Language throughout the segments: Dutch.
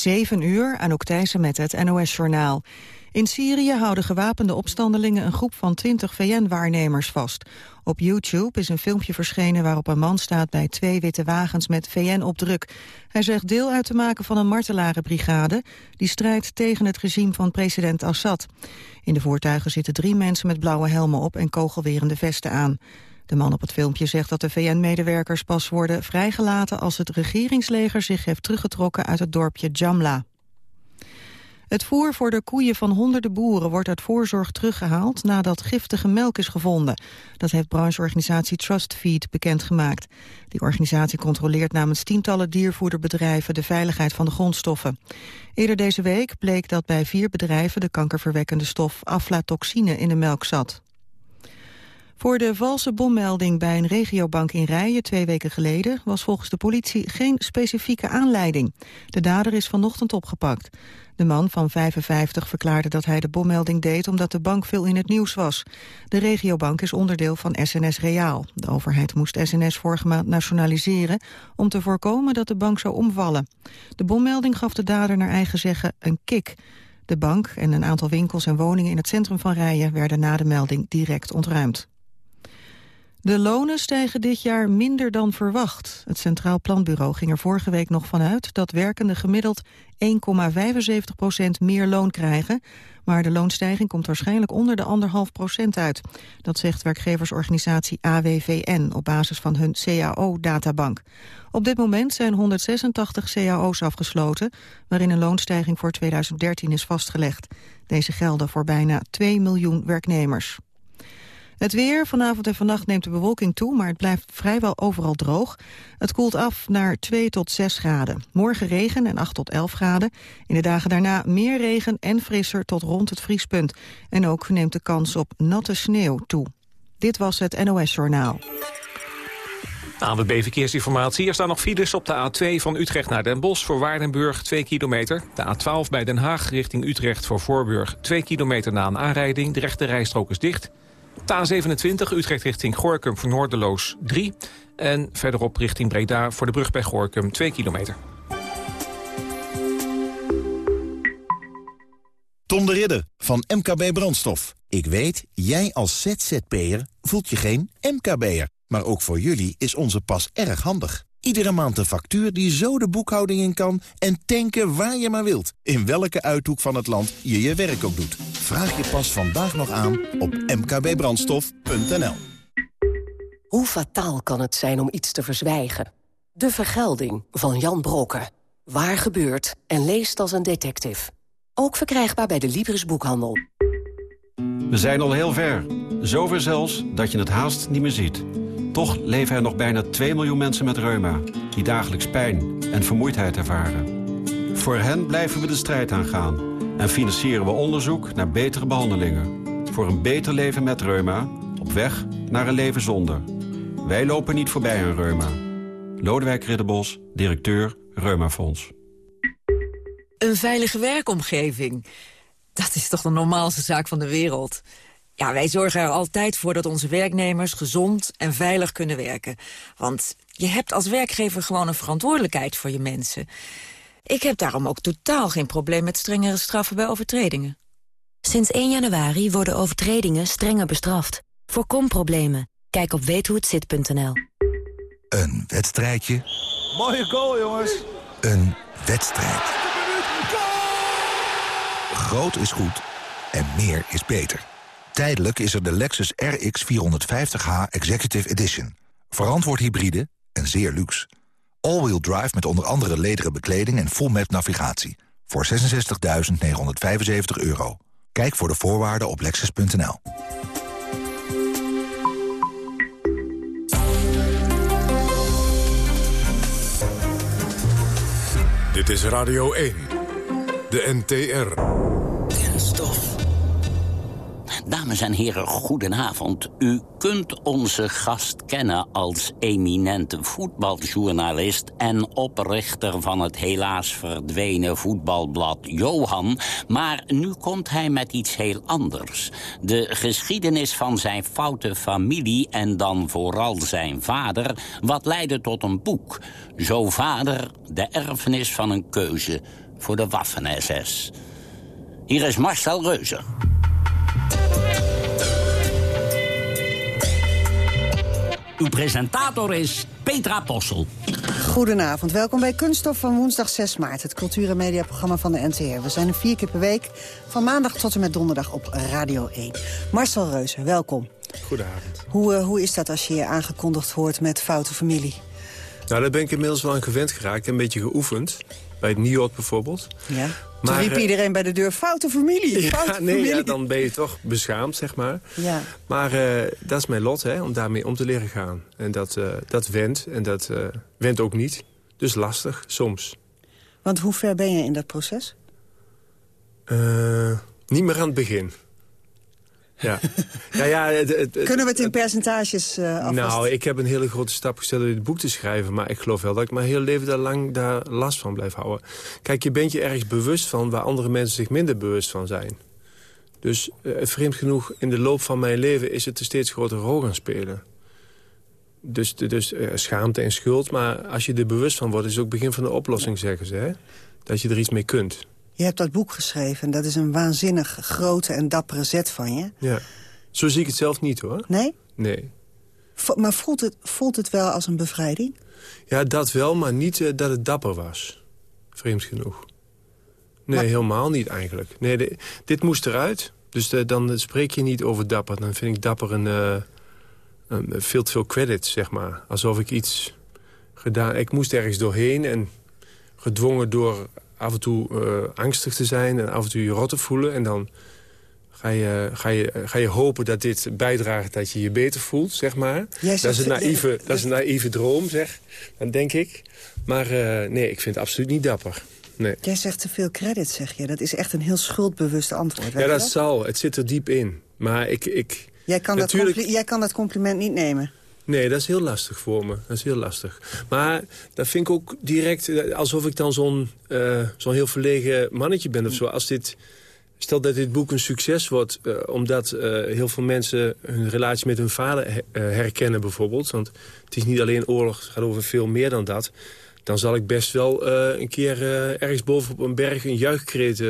7 uur, Anouk Thijssen met het NOS-journaal. In Syrië houden gewapende opstandelingen een groep van 20 VN-waarnemers vast. Op YouTube is een filmpje verschenen waarop een man staat bij twee witte wagens met VN op druk. Hij zegt deel uit te maken van een martelarenbrigade die strijdt tegen het regime van president Assad. In de voertuigen zitten drie mensen met blauwe helmen op en kogelwerende vesten aan. De man op het filmpje zegt dat de VN-medewerkers pas worden vrijgelaten als het regeringsleger zich heeft teruggetrokken uit het dorpje Jamla. Het voer voor de koeien van honderden boeren wordt uit voorzorg teruggehaald nadat giftige melk is gevonden. Dat heeft brancheorganisatie Trust Feed bekendgemaakt. Die organisatie controleert namens tientallen diervoederbedrijven de veiligheid van de grondstoffen. Eerder deze week bleek dat bij vier bedrijven de kankerverwekkende stof aflatoxine in de melk zat. Voor de valse bommelding bij een regiobank in Rijen twee weken geleden was volgens de politie geen specifieke aanleiding. De dader is vanochtend opgepakt. De man van 55 verklaarde dat hij de bommelding deed omdat de bank veel in het nieuws was. De regiobank is onderdeel van SNS Reaal. De overheid moest SNS vorige maand nationaliseren om te voorkomen dat de bank zou omvallen. De bommelding gaf de dader naar eigen zeggen een kick. De bank en een aantal winkels en woningen in het centrum van Rijen werden na de melding direct ontruimd. De lonen stijgen dit jaar minder dan verwacht. Het Centraal Planbureau ging er vorige week nog vanuit dat werkenden gemiddeld 1,75 procent meer loon krijgen. Maar de loonstijging komt waarschijnlijk onder de anderhalf procent uit. Dat zegt werkgeversorganisatie AWVN op basis van hun CAO-databank. Op dit moment zijn 186 cao's afgesloten, waarin een loonstijging voor 2013 is vastgelegd. Deze gelden voor bijna 2 miljoen werknemers. Het weer, vanavond en vannacht neemt de bewolking toe, maar het blijft vrijwel overal droog. Het koelt af naar 2 tot 6 graden. Morgen regen en 8 tot 11 graden. In de dagen daarna meer regen en frisser tot rond het vriespunt. En ook neemt de kans op natte sneeuw toe. Dit was het NOS Journaal. ANWB Verkeersinformatie. Er staan nog files op de A2 van Utrecht naar Den Bosch voor Waardenburg 2 kilometer. De A12 bij Den Haag richting Utrecht voor Voorburg 2 kilometer na een aanrijding. De rechte rijstrook is dicht. A27 Utrecht richting Gorkum voor Noorderloos 3. En verderop richting Breda voor de brug bij Gorkum 2 kilometer. Tom de Ridder van MKB Brandstof. Ik weet, jij als ZZP'er voelt je geen MKB'er. Maar ook voor jullie is onze pas erg handig. Iedere maand een factuur die zo de boekhouding in kan... en tanken waar je maar wilt. In welke uithoek van het land je je werk ook doet. Vraag je pas vandaag nog aan op mkbbrandstof.nl. Hoe fataal kan het zijn om iets te verzwijgen? De Vergelding van Jan Brokken. Waar gebeurt en leest als een detective. Ook verkrijgbaar bij de Libris Boekhandel. We zijn al heel ver. Zover zelfs dat je het haast niet meer ziet. Toch leven er nog bijna 2 miljoen mensen met reuma... die dagelijks pijn en vermoeidheid ervaren. Voor hen blijven we de strijd aangaan... en financieren we onderzoek naar betere behandelingen. Voor een beter leven met reuma, op weg naar een leven zonder. Wij lopen niet voorbij aan reuma. Lodewijk Ridderbos, directeur Reumafonds. Een veilige werkomgeving. Dat is toch de normaalste zaak van de wereld... Ja, wij zorgen er altijd voor dat onze werknemers gezond en veilig kunnen werken. Want je hebt als werkgever gewoon een verantwoordelijkheid voor je mensen. Ik heb daarom ook totaal geen probleem met strengere straffen bij overtredingen. Sinds 1 januari worden overtredingen strenger bestraft. Voorkom problemen. Kijk op weethohetzit.nl. Een wedstrijdje. Mooie goal, jongens. Een wedstrijd. Groot is goed en meer is beter. Tijdelijk is er de Lexus RX 450h Executive Edition. Verantwoord hybride en zeer luxe. All-wheel drive met onder andere lederen bekleding en full map navigatie. Voor 66.975 euro. Kijk voor de voorwaarden op lexus.nl. Dit is Radio 1. De NTR. Dames en heren, goedenavond. U kunt onze gast kennen als eminente voetbaljournalist... en oprichter van het helaas verdwenen voetbalblad Johan. Maar nu komt hij met iets heel anders. De geschiedenis van zijn foute familie en dan vooral zijn vader... wat leidde tot een boek. Zo vader, de erfenis van een keuze voor de Waffen-SS. Hier is Marcel Reuzer. Uw presentator is Petra Possel. Goedenavond, welkom bij Kunststof van woensdag 6 maart... het cultuur- en mediaprogramma van de NTR. We zijn er vier keer per week, van maandag tot en met donderdag op Radio 1. Marcel Reuzer, welkom. Goedenavond. Hoe, uh, hoe is dat als je je aangekondigd hoort met foute familie? Nou, daar ben ik inmiddels wel aan gewend geraakt. Een beetje geoefend. Bij het NIOD bijvoorbeeld. Ja. Toen riep uh, iedereen bij de deur, foute familie, foute ja, nee, familie. Ja, dan ben je toch beschaamd, zeg maar. Ja. Maar uh, dat is mijn lot, hè, om daarmee om te leren gaan. En dat, uh, dat wendt, en dat wendt ook niet. Dus lastig, soms. Want hoe ver ben je in dat proces? niet meer aan het begin. Ja. ja, ja het, het, Kunnen we het in percentages uh? Nou, ik heb een hele grote stap gesteld om dit boek te schrijven. Maar ik geloof wel dat ik mijn hele leven daar lang daar last van blijf houden. Kijk, je bent je ergens bewust van waar andere mensen zich minder bewust van zijn. Dus uh, vreemd genoeg, in de loop van mijn leven is het een steeds grotere rol gaan spelen. Dus, dus uh, schaamte en schuld. Maar als je er bewust van wordt, is het ook het begin van de oplossing, zeggen ze. Hè? Dat je er iets mee kunt. Je hebt dat boek geschreven en dat is een waanzinnig grote en dappere zet van je. Ja, zo zie ik het zelf niet hoor. Nee? Nee. V maar voelt het, voelt het wel als een bevrijding? Ja, dat wel, maar niet uh, dat het dapper was. Vreemd genoeg. Nee, maar... helemaal niet eigenlijk. Nee, de, dit moest eruit. Dus de, dan spreek je niet over dapper. Dan vind ik dapper een, uh, een, veel te veel credit, zeg maar. Alsof ik iets gedaan... Ik moest ergens doorheen en gedwongen door af en toe uh, angstig te zijn en af en toe je rot te voelen. En dan ga je, ga, je, ga je hopen dat dit bijdraagt dat je je beter voelt, zeg maar. Dat, is een naïeve, dat is een naïeve droom, zeg. Dan denk ik. Maar uh, nee, ik vind het absoluut niet dapper. Nee. Jij zegt te veel credit, zeg je. Dat is echt een heel schuldbewust antwoord. Ja, dat, dat zal. Het zit er diep in. Maar ik... ik jij, kan natuurlijk... dat jij kan dat compliment niet nemen. Nee, dat is heel lastig voor me. Dat is heel lastig. Maar dat vind ik ook direct alsof ik dan zo'n uh, zo'n heel verlegen mannetje ben of zo. Als dit, stel dat dit boek een succes wordt, uh, omdat heel veel mensen hun relatie met hun vader herkennen bijvoorbeeld. Want het is niet alleen oorlog, het gaat over veel meer dan dat. Dan zal ik best wel een keer ergens boven op een berg een juichkreet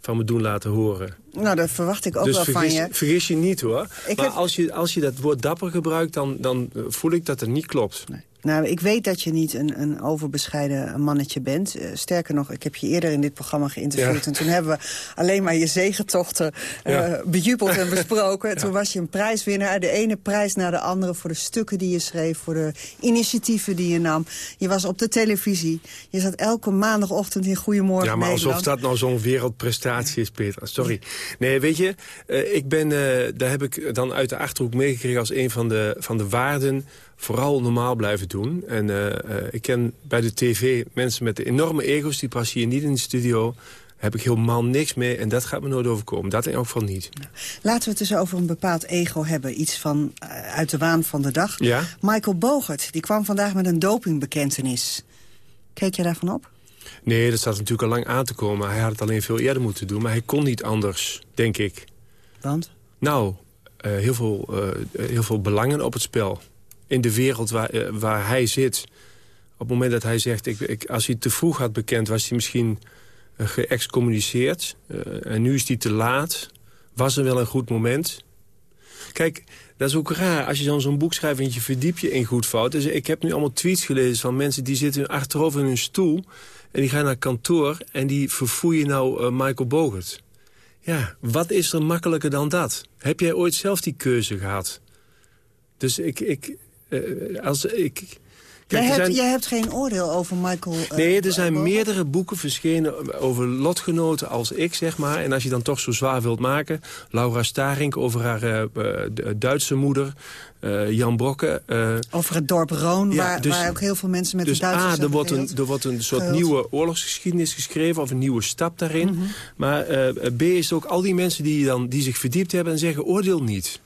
van me doen laten horen. Nou, dat verwacht ik ook dus wel vergis, van je. vergis je niet, hoor. Ik maar heb... als, je, als je dat woord dapper gebruikt, dan, dan voel ik dat het niet klopt. Nee. Nou, ik weet dat je niet een, een overbescheiden mannetje bent. Uh, sterker nog, ik heb je eerder in dit programma geïnterviewd. Ja. En toen hebben we alleen maar je zegentochten uh, ja. bejubeld en besproken. ja. Toen was je een prijswinnaar. De ene prijs naar de andere voor de stukken die je schreef. Voor de initiatieven die je nam. Je was op de televisie. Je zat elke maandagochtend in Goedemorgen Ja, maar Nederland. alsof dat nou zo'n wereldprestatie is, Peter. Sorry. Nee, weet je, uh, ik ben, daar heb ik dan uit de Achterhoek meegekregen... als een van de, van de waarden vooral normaal blijven doen. En uh, uh, ik ken bij de tv mensen met enorme ego's... die passen hier niet in de studio. heb ik helemaal niks mee en dat gaat me nooit overkomen. Dat in elk geval niet. Laten we het dus over een bepaald ego hebben. Iets van uh, uit de waan van de dag. Ja? Michael Bogert die kwam vandaag met een dopingbekentenis. Keek je daarvan op? Nee, dat staat natuurlijk al lang aan te komen. Hij had het alleen veel eerder moeten doen. Maar hij kon niet anders, denk ik. Want? Nou, heel, veel, heel veel belangen op het spel in de wereld waar, uh, waar hij zit. Op het moment dat hij zegt, ik, ik, als hij te vroeg had bekend... was hij misschien uh, geëxcommuniceerd. Uh, en nu is hij te laat. Was er wel een goed moment? Kijk, dat is ook raar. Als je dan zo'n boek schrijft en je verdiep je in goed fout. Dus ik heb nu allemaal tweets gelezen van mensen die zitten achterover in hun stoel... en die gaan naar kantoor en die verfoeien nou Michael Bogert. Ja, wat is er makkelijker dan dat? Heb jij ooit zelf die keuze gehad? Dus ik, ik, als ik... Kijk, jij, hebt, zijn... jij, hebt, geen oordeel over Michael... Uh, nee, er zijn meerdere boeken verschenen over lotgenoten als ik, zeg maar. En als je dan toch zo zwaar wilt maken... Laura Starink over haar uh, Duitse moeder... Jan Brokke. over het dorp Roon, ja, waar, dus, waar, ook heel veel mensen met dus de Duitsers A, er wordt, een, er wordt een soort nieuwe oorlogsgeschiedenis geschreven... of een nieuwe stap daarin. Mhm. Mm -hmm. Maar B is ook al die mensen die, dan, die zich verdiept hebben... en zeggen, oordeel niet.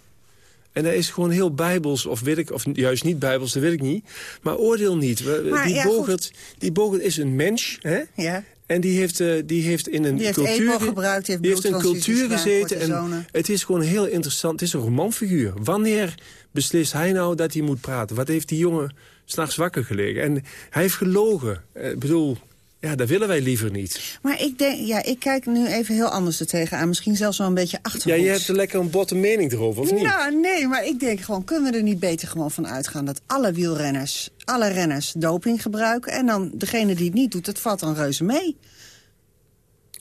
En dat is gewoon heel bijbels, of, weet ik, of juist niet bijbels, dat weet ik niet. Maar oordeel niet. Maar, die, ja, Bogert, die Bogert is een mens, hè? Ja. En die heeft, uh, die heeft in een die heeft cultuur, EPO gebruikt, die heeft, die heeft een cultuur gezeten. En het is gewoon heel interessant. Het is een romanfiguur. Wanneer beslist hij nou dat hij moet praten? Wat heeft die jongen s'nachts wakker gelegen? En hij heeft gelogen. Ik bedoel, Ja, dat willen wij liever niet. Maar ik, denk, ja, ik kijk nu even heel anders er tegenaan. Misschien zelfs wel een beetje achtergrond. Ja, je hebt er lekker een botte mening erover, of niet? Nou, nee, maar ik denk gewoon... kunnen we er niet beter gewoon van uitgaan... dat alle wielrenners, alle renners doping gebruiken... en dan degene die het niet doet, dat valt dan reuze mee.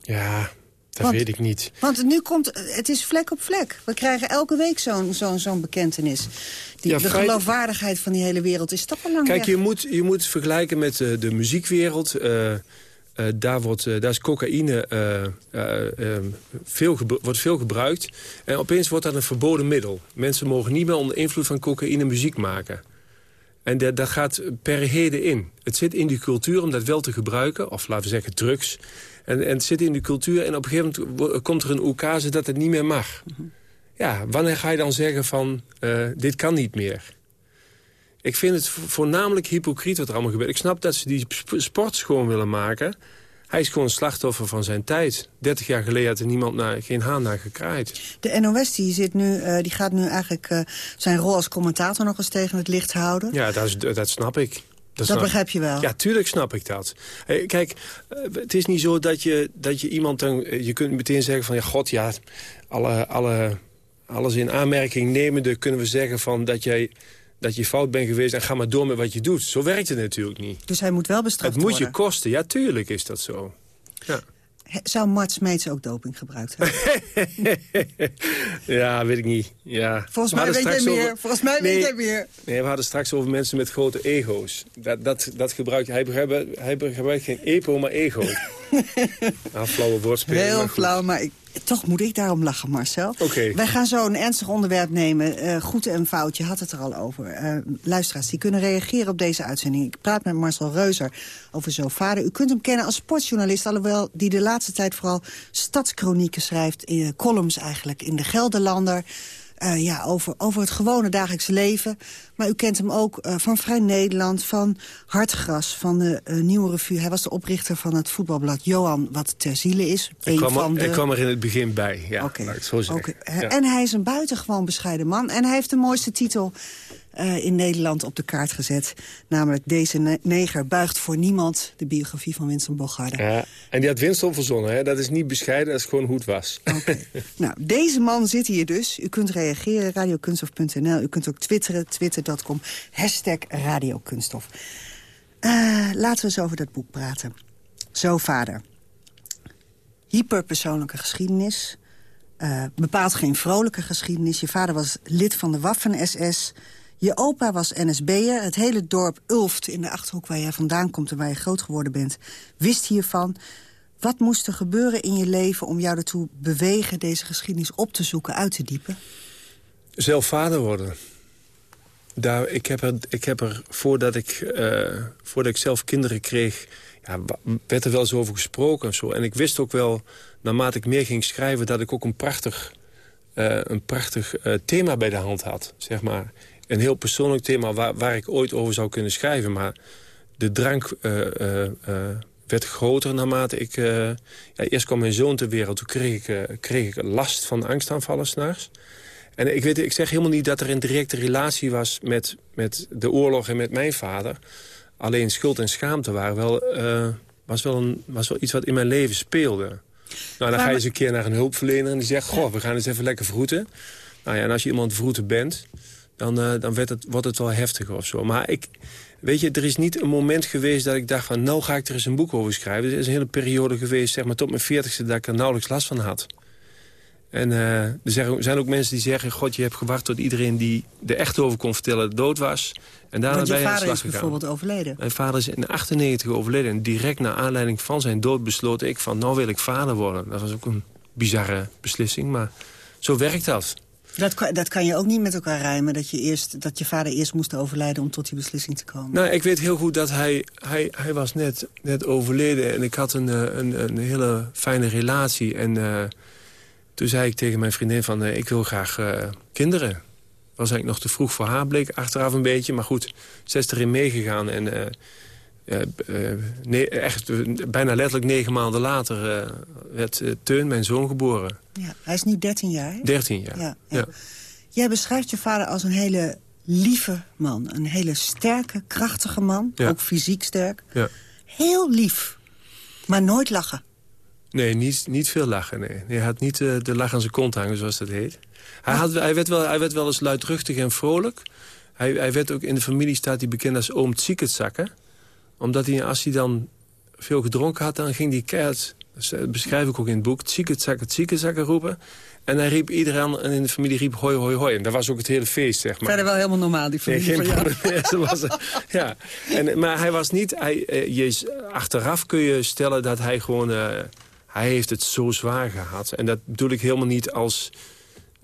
Ja, dat weet ik niet. Want nu komt, het is vlek op vlek. We krijgen elke week zo'n zo'n zo'n bekentenis. Die, de geloofwaardigheid van die hele wereld is toch al lang Kijk, weg. je moet, je moet vergelijken met uh, de muziekwereld. Uh, uh, daar, wordt, daar is cocaïne veel wordt veel gebruikt. En opeens wordt dat een verboden middel. Mensen mogen niet meer onder invloed van cocaïne muziek maken. En dat, dat gaat per heden in. Het zit in die cultuur om dat wel te gebruiken. Of laten we zeggen drugs. En, en het zit in de cultuur en op een gegeven moment komt er een oekase dat het niet meer mag. Ja, wanneer ga je dan zeggen van, uh, dit kan niet meer? Ik vind het voornamelijk hypocriet wat er allemaal gebeurt. Ik snap dat ze die sport schoon willen maken. Hij is gewoon een slachtoffer van zijn tijd. 30 jaar geleden had er niemand naar, geen haan naar gekraaid. De NOS die zit nu, uh, die gaat nu eigenlijk uh, zijn rol als commentator nog eens tegen het licht houden. Ja, dat, dat snap ik. Dat, dat begrijp je wel? Ja, tuurlijk snap ik dat. Kijk, het is niet zo dat je, dat je iemand dan... Je kunt meteen zeggen van, ja, god, ja, alle, alle, alles in aanmerking nemende kunnen we zeggen van dat jij dat je fout bent geweest en ga maar door met wat je doet. Zo werkt het natuurlijk niet. Dus hij moet wel bestraft worden? Het moet je kosten, ja, tuurlijk is dat zo. Ja. Zou Mart Smeets ook doping gebruikt hebben? ja, weet ik niet. Ja. Volgens mij weet jij meer. Over... Volgens mij nee, weet jij meer. Nee, we hadden straks over mensen met grote ego's. Dat, dat, dat gebruikt, hij, gebruikt, hij gebruikt geen epo, maar ego. nou, flauwe woordspeling. Heel flauw, maar ik, toch moet ik daarom lachen, Marcel. Oké. Wij gaan zo een ernstig onderwerp nemen. Uh, goed en fout, je had het er al over. Uh, luisteraars, die kunnen reageren op deze uitzending. Ik praat met Marcel Reuzer over zo vader. U kunt hem kennen als sportjournalist... alhoewel die de laatste tijd vooral stadskronieken schrijft... In, columns eigenlijk, in de Gelderlander... Uh, ja, over, over het gewone dagelijks leven. Maar u kent hem ook uh, van Vrij Nederland, van Hartgras, van de uh, Nieuwe Revue. Hij was de oprichter van het voetbalblad Johan, wat ter ziele is. Ik kwam, van er, de... ik kwam er in het begin bij, ja, okay. het zo. Okay. Ja. En hij is een buitengewoon bescheiden man. En hij heeft de mooiste titel uh, in Nederland op de kaart gezet. Namelijk Deze ne neger buigt voor niemand. De biografie van Winston Bogarde. Ja, en die had Winston verzonnen. Hè? Dat is niet bescheiden, dat is gewoon hoe het was. Okay. nou, deze man zit hier dus. U kunt reageren, radiokunstof.nl. U kunt ook twitteren, twitter.com. Hashtag radiokunstof. Uh, laten we eens over dat boek praten. Zo, vader. Hyperpersoonlijke geschiedenis... Uh, bepaald geen vrolijke geschiedenis. Je vader was lid van de Waffen-SS. Je opa was NSB'er. Het hele dorp Ulft in de Achterhoek waar jij vandaan komt... en waar je groot geworden bent, wist hiervan. Wat moest er gebeuren in je leven om jou ertoe bewegen... deze geschiedenis op te zoeken, uit te diepen? Zelf vader worden. Daar, ik, heb er, ik heb er, voordat ik, uh, voordat ik zelf kinderen kreeg... Ja, werd er wel eens over gesproken en zo. En ik wist ook wel, naarmate ik meer ging schrijven... dat ik ook een prachtig, uh, een prachtig uh, thema bij de hand had, zeg maar. Een heel persoonlijk thema waar, waar ik ooit over zou kunnen schrijven. Maar de drank werd groter naarmate ik... ja, eerst kwam mijn zoon ter wereld, toen kreeg ik, kreeg ik last van angstaanvallen s'nachts. En ik, weet, ik zeg helemaal niet dat er een directe relatie was met, met de oorlog en met mijn vader. Alleen schuld en schaamte waren wel, was, wel een, was wel iets wat in mijn leven speelde. Nou, dan ga je eens een keer naar een hulpverlener en die zegt... goh, we gaan eens even lekker vroeten. Nou ja, en als je iemand vroeten bent, dan, uh, dan werd het, wordt het wel heftiger of zo. Maar ik, weet je, er is niet een moment geweest dat ik dacht van... nou ga ik er eens een boek over schrijven. Er is een hele periode geweest, zeg maar tot mijn veertigste... dat ik er nauwelijks last van had. En uh, er zijn ook mensen die zeggen... God, je hebt gewacht tot iedereen die er echt over kon vertellen dood was. En daarna ben je aan de vader slag is gegaan. bijvoorbeeld overleden. Mijn vader is in 98 overleden. En direct na aanleiding van zijn dood besloot ik van... nou wil ik vader worden. Dat was ook een bizarre beslissing, maar zo werkt dat. Dat kan, dat kan je ook niet met elkaar rijmen. Dat je, eerst, dat je vader eerst moest overlijden om tot die beslissing te komen. Nou, ik weet heel goed dat hij, hij, hij was net, net overleden. En ik had een, een, een hele fijne relatie. En uh, toen zei ik tegen mijn vriendin van... Uh, ik wil graag kinderen. Was eigenlijk nog te vroeg voor haar, bleek achteraf een beetje. Maar goed, ze is erin meegegaan. En nee, echt bijna letterlijk negen maanden later werd Teun, mijn zoon, geboren. Ja, hij is nu 13 jaar, hè? 13 jaar, ja, ja. ja. Jij beschrijft je vader als een hele lieve man. Een hele sterke, krachtige man. Ja. Ook fysiek sterk. Ja. Heel lief. Maar nooit lachen? Nee, niet, niet veel lachen, nee. Hij had niet uh, de lach aan zijn kont hangen, zoals dat heet. Hij, had, hij, werd wel, hij werd wel eens luidruchtig en vrolijk. Hij, hij werd ook in de familie, staat hij bekend als oom Tsieketzakken. Omdat hij, als hij dan veel gedronken had, dan ging hij keihard... Dat beschrijf ik ook in het boek, Tsieketzakken, Tsieketzakken roepen. En hij riep iedereen in de familie riep hoi, hoi, hoi. En dat was ook het hele feest, zeg maar. Verder wel helemaal normaal, die familie nee, was, ja. En, maar hij was niet... Hij, eh, je, achteraf kun je stellen dat hij gewoon... Uh, hij heeft het zo zwaar gehad. En dat bedoel ik helemaal niet als,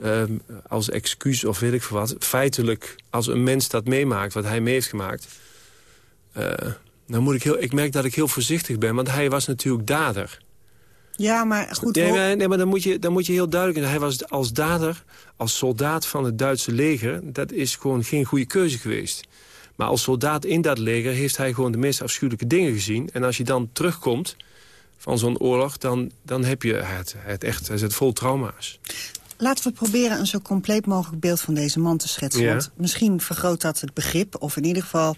uh, als excuus of weet ik veel wat. Feitelijk, als een mens dat meemaakt, wat hij mee heeft gemaakt... Uh, dan moet ik, heel, ik merk dat ik heel voorzichtig ben, want hij was natuurlijk dader. Ja, maar goed... Nee, maar, nee, maar dan, moet je, dan moet je heel duidelijk... Hij was als dader, als soldaat van het Duitse leger... dat is gewoon geen goede keuze geweest. Maar als soldaat in dat leger heeft hij gewoon de meest afschuwelijke dingen gezien. En als je dan terugkomt van zo'n oorlog... dan, dan heb je het, het echt het zit vol trauma's. Laten we proberen een zo compleet mogelijk beeld van deze man te schetsen. Want misschien vergroot dat het begrip, of in ieder geval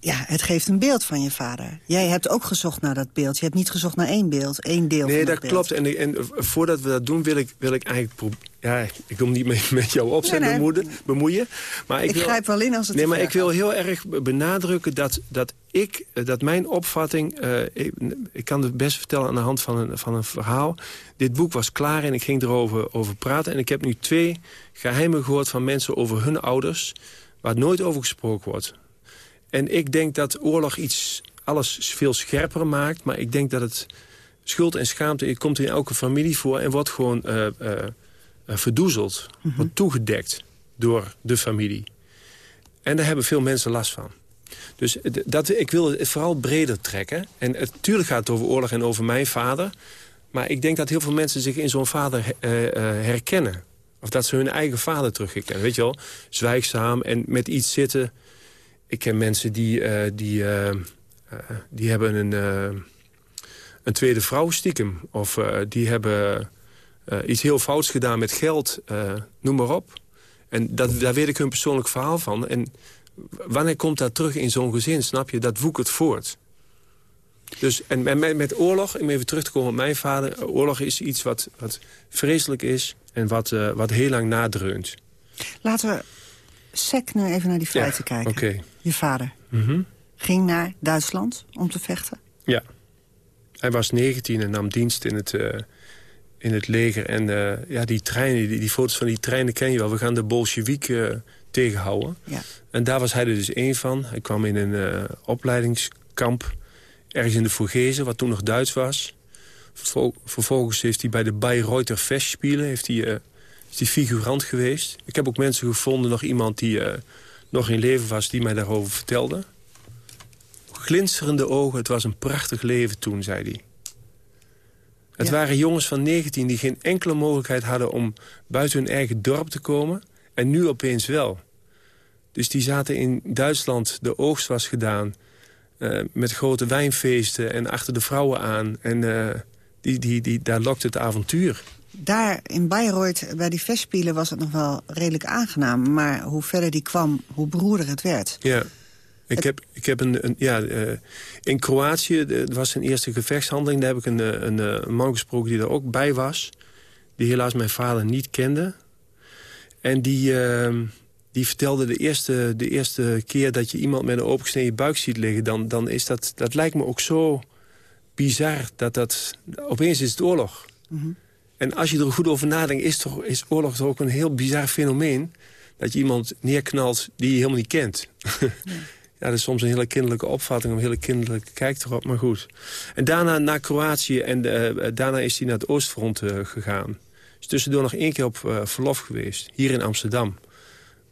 ja, het geeft een beeld van je vader. Jij hebt ook gezocht naar dat beeld. Je hebt niet gezocht naar één beeld, één deel nee, van dat, dat klopt. En, en voordat we dat doen, wil ik, wil ik eigenlijk... Ja, ik wil niet met, met jouw opzet Bemoeien, bemoeien. Maar ik, ik wil, grijp wel in als het Nee, maar ik wil heel erg benadrukken dat, dat ik, dat mijn opvatting... Uh, ik, ik, kan het best vertellen aan de hand van een, van een verhaal. Dit boek was klaar en ik ging erover over praten. En ik heb nu twee geheimen gehoord van mensen over hun ouders... waar nooit over gesproken wordt. En ik denk dat oorlog iets alles veel scherper maakt. Maar ik denk dat het schuld en schaamte het komt in elke familie voor... en wordt gewoon uh, uh, verdoezeld, mm wordt toegedekt door de familie. En daar hebben veel mensen last van. Dus dat, ik wil het vooral breder trekken. En natuurlijk gaat het over oorlog en over mijn vader. Maar ik denk dat heel veel mensen zich in zo'n vader herkennen. Of dat ze hun eigen vader terugkennen. Weet je wel, zwijgzaam en met iets zitten ik ken mensen die, uh, die, uh, die hebben een, een tweede vrouw stiekem. Of die hebben iets heel fouts gedaan met geld, noem maar op. En dat, daar weet ik hun persoonlijk verhaal van. En wanneer komt dat terug in zo'n gezin, snap je? Dat woekert voort. Dus, en met, met oorlog, om even terug te komen op mijn vader... oorlog is iets wat, wat vreselijk is en wat, wat heel lang nadreunt. Laten we sec nu even naar die feiten kijken. Je vader mhm. ging naar Duitsland om te vechten? Ja. Hij was 19 en nam dienst in het, uh, in het leger. En uh, ja, die treinen, die, die, foto's van die treinen ken je wel. We gaan de Bolsjewiek uh, tegenhouden. Ja. En daar was hij er dus één van. Hij kwam in een opleidingskamp ergens in de Vogezen, wat toen nog Duits was. Vervolgens heeft hij bij de Bayreuther Festspielen... heeft hij is die figurant geweest. Ik heb ook mensen gevonden, nog iemand die nog in leven was... die mij daarover vertelde. Glinsterende ogen, het was een prachtig leven toen, zei hij. Het waren jongens van 19 die geen enkele mogelijkheid hadden... om buiten hun eigen dorp te komen. En nu opeens wel. Dus die zaten in Duitsland, de oogst was gedaan... Uh, met grote wijnfeesten en achter de vrouwen aan. En uh, die, die, die, daar lokte het avontuur daar in Bayreuth, bij die festspielen, was het nog wel redelijk aangenaam. Maar hoe verder die kwam, hoe beroerder het werd. Ja. Ik heb, ik heb een, een ja, uh, in Kroatië, het was een eerste gevechtshandeling. Daar heb ik een, eh, een, eh, een, man gesproken die er ook bij was. Die helaas mijn vader niet kende. En die, uh, die vertelde de eerste, de eerste keer dat je iemand met een opengesneden buik ziet liggen... Dan, dan is dat, dat lijkt me ook zo bizar dat dat... Opeens is het oorlog. Mm en als je er goed over nadenkt, is, toch, is oorlog toch ook een heel bizar fenomeen. Dat je iemand neerknalt die je helemaal niet kent. Ja. ja, dat is soms een hele kinderlijke opvatting, een hele kinderlijke kijk erop, maar goed. En daarna naar Kroatië en uh, daarna is hij naar het Oostfront uh, gegaan. Is tussendoor nog één keer op uh, verlof geweest, hier in Amsterdam.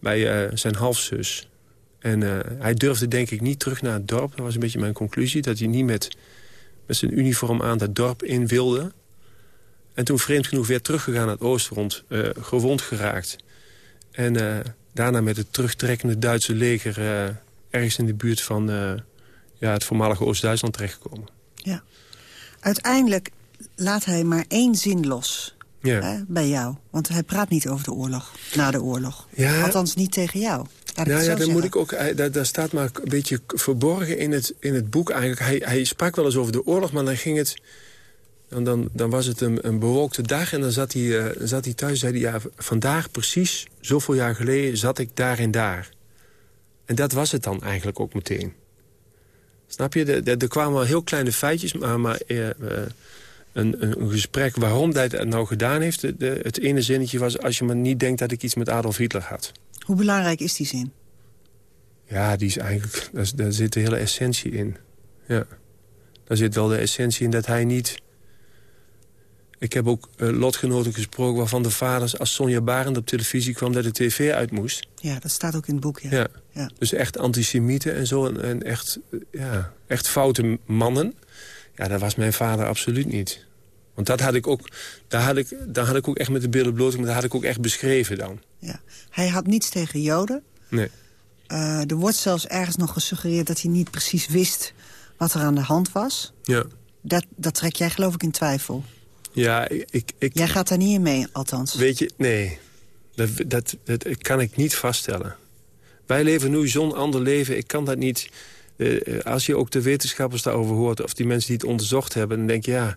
Bij zijn halfzus. En hij durfde denk ik niet terug naar het dorp. Dat was een beetje mijn conclusie, dat hij niet met, met zijn uniform aan dat dorp in wilde. En toen vreemd genoeg weer teruggegaan naar het Oostfront, uh, gewond geraakt. En uh, daarna met het terugtrekkende Duitse leger... Uh, ergens in de buurt van ja, het voormalige Oost-Duitsland terechtgekomen. Ja. Uiteindelijk laat hij maar één zin los ja. hè, bij jou. Want hij praat niet over de oorlog, na de oorlog. Ja. Althans niet tegen jou. Nou ja, dan moet ik ook, daar, daar, staat maar een beetje verborgen in het, in het boek eigenlijk. Hij, hij sprak wel eens over de oorlog, maar dan ging het... Dan, dan, dan was het een, een bewolkte dag en dan zat hij, uh, zat hij thuis en zei hij... ja, vandaag precies, zoveel jaar geleden, zat ik daar en daar. En dat was het dan eigenlijk ook meteen. Snap je? Er kwamen wel heel kleine feitjes, maar, maar uh, een, een, gesprek waarom hij het nou gedaan heeft... De, het ene zinnetje was, als je maar niet denkt dat ik iets met Adolf Hitler had. Hoe belangrijk is die zin? Ja, die is eigenlijk, daar, zit de hele essentie in. Ja. Daar zit wel de essentie in dat hij niet... Ik heb ook uh, lotgenoten gesproken waarvan de vaders... als Sonja Barend op televisie kwam dat de tv uit moest. Ja, dat staat ook in het boek, ja. ja. Dus echt antisemieten en zo. En, en, echt, ja, echt foute mannen. Ja, dat was mijn vader absoluut niet. Want dat had ik ook, daar, had ik, daar had ik ook echt met de billen bloot... maar dat had ik ook echt beschreven dan. Ja. Hij had niets tegen Joden. Nee. Uh, er wordt zelfs ergens nog gesuggereerd dat hij niet precies wist wat er aan de hand was. Ja. Dat, dat trek jij geloof ik in twijfel. Ja, ik, ik... Jij gaat daar niet in mee, althans. Weet je, nee. Dat, dat, dat kan ik niet vaststellen. Wij leven nu zo'n ander leven. Ik kan dat niet... Uh, als je ook de wetenschappers daarover hoort... of die mensen die het onderzocht hebben... dan denk je, ja...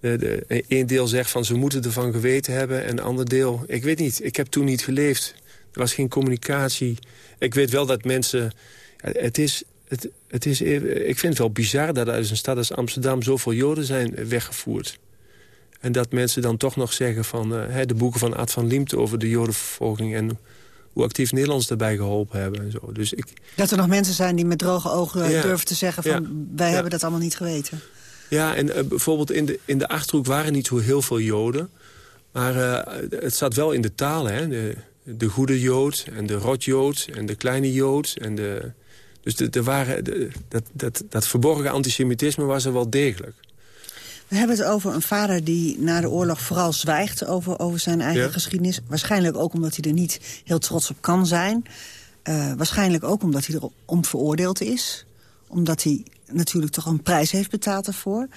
De, de, een deel zegt van ze moeten ervan geweten hebben... en een ander deel, ik weet niet, ik heb toen niet geleefd. Er was geen communicatie. Ik weet wel dat mensen... Het is, het, het is, ik vind het wel bizar dat uit een stad als Amsterdam... zoveel Joden zijn weggevoerd. En dat mensen dan toch nog zeggen van... Uh, de boeken van Ad van Liemt over de Jodenvervolging... en hoe actief Nederlands daarbij geholpen hebben. En zo. Dus ik... Dat er nog mensen zijn die met droge ogen durven te zeggen... van wij hebben dat allemaal niet geweten. Ja, en uh, bijvoorbeeld in de, in de Achterhoek waren niet zo heel veel Joden. Maar uh, het zat wel in de talen, hè. De, de goede Jood en de rotjood en de kleine Jood. En de, dus de, de waren, de, dat, dat, dat verborgen antisemitisme was er wel degelijk. We hebben het over een vader die na de oorlog vooral zwijgt over, over zijn eigen geschiedenis. Waarschijnlijk ook omdat hij er niet heel trots op kan zijn. Uh, waarschijnlijk ook omdat hij erom veroordeeld is. Omdat hij natuurlijk toch een prijs heeft betaald ervoor.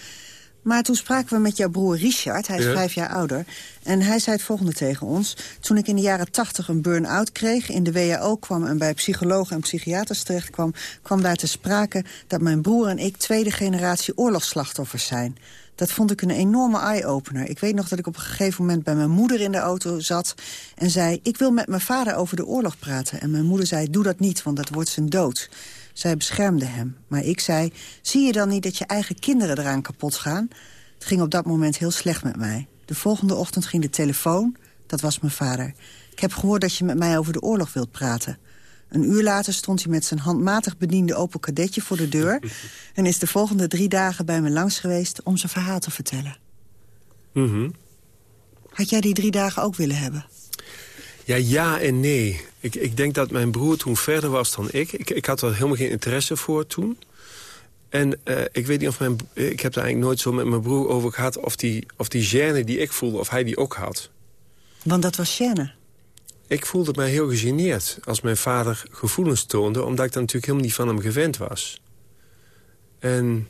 Maar toen spraken we met jouw broer Richard, hij is vijf jaar ouder. En hij zei het volgende tegen ons. Toen ik in de jaren tachtig een burn-out kreeg, in de WHO kwam... en bij psychologen en psychiaters terecht kwam... kwam daar te sprake dat mijn broer en ik tweede generatie oorlogsslachtoffers zijn. Dat vond ik een enorme eye-opener. Ik weet nog dat ik op een gegeven moment bij mijn moeder in de auto zat... en zei, ik wil met mijn vader over de oorlog praten. En mijn moeder zei, doe dat niet, want dat wordt zijn dood. Zij beschermde hem. Maar ik zei, zie je dan niet dat je eigen kinderen eraan kapot gaan? Het ging op dat moment heel slecht met mij. De volgende ochtend ging de telefoon, dat was mijn vader. Ik heb gehoord dat je met mij over de oorlog wilt praten. Een uur later stond hij met zijn handmatig bediende Opel Kadetje voor de deur... en is de volgende drie dagen bij me langs geweest om zijn verhaal te vertellen. Mm Had jij die drie dagen ook willen hebben? Ja, ja en nee. Ik, ik denk dat mijn broer toen verder was dan ik. Ik, ik had er helemaal geen interesse voor toen. En uh, ik weet niet of mijn... Ik heb er eigenlijk nooit zo met mijn broer over gehad... of die, of die gêne die ik voelde, of hij die ook had. Want dat was gêne? Ik voelde mij heel gegeneerd als mijn vader gevoelens toonde... omdat ik dan natuurlijk helemaal niet van hem gewend was. En,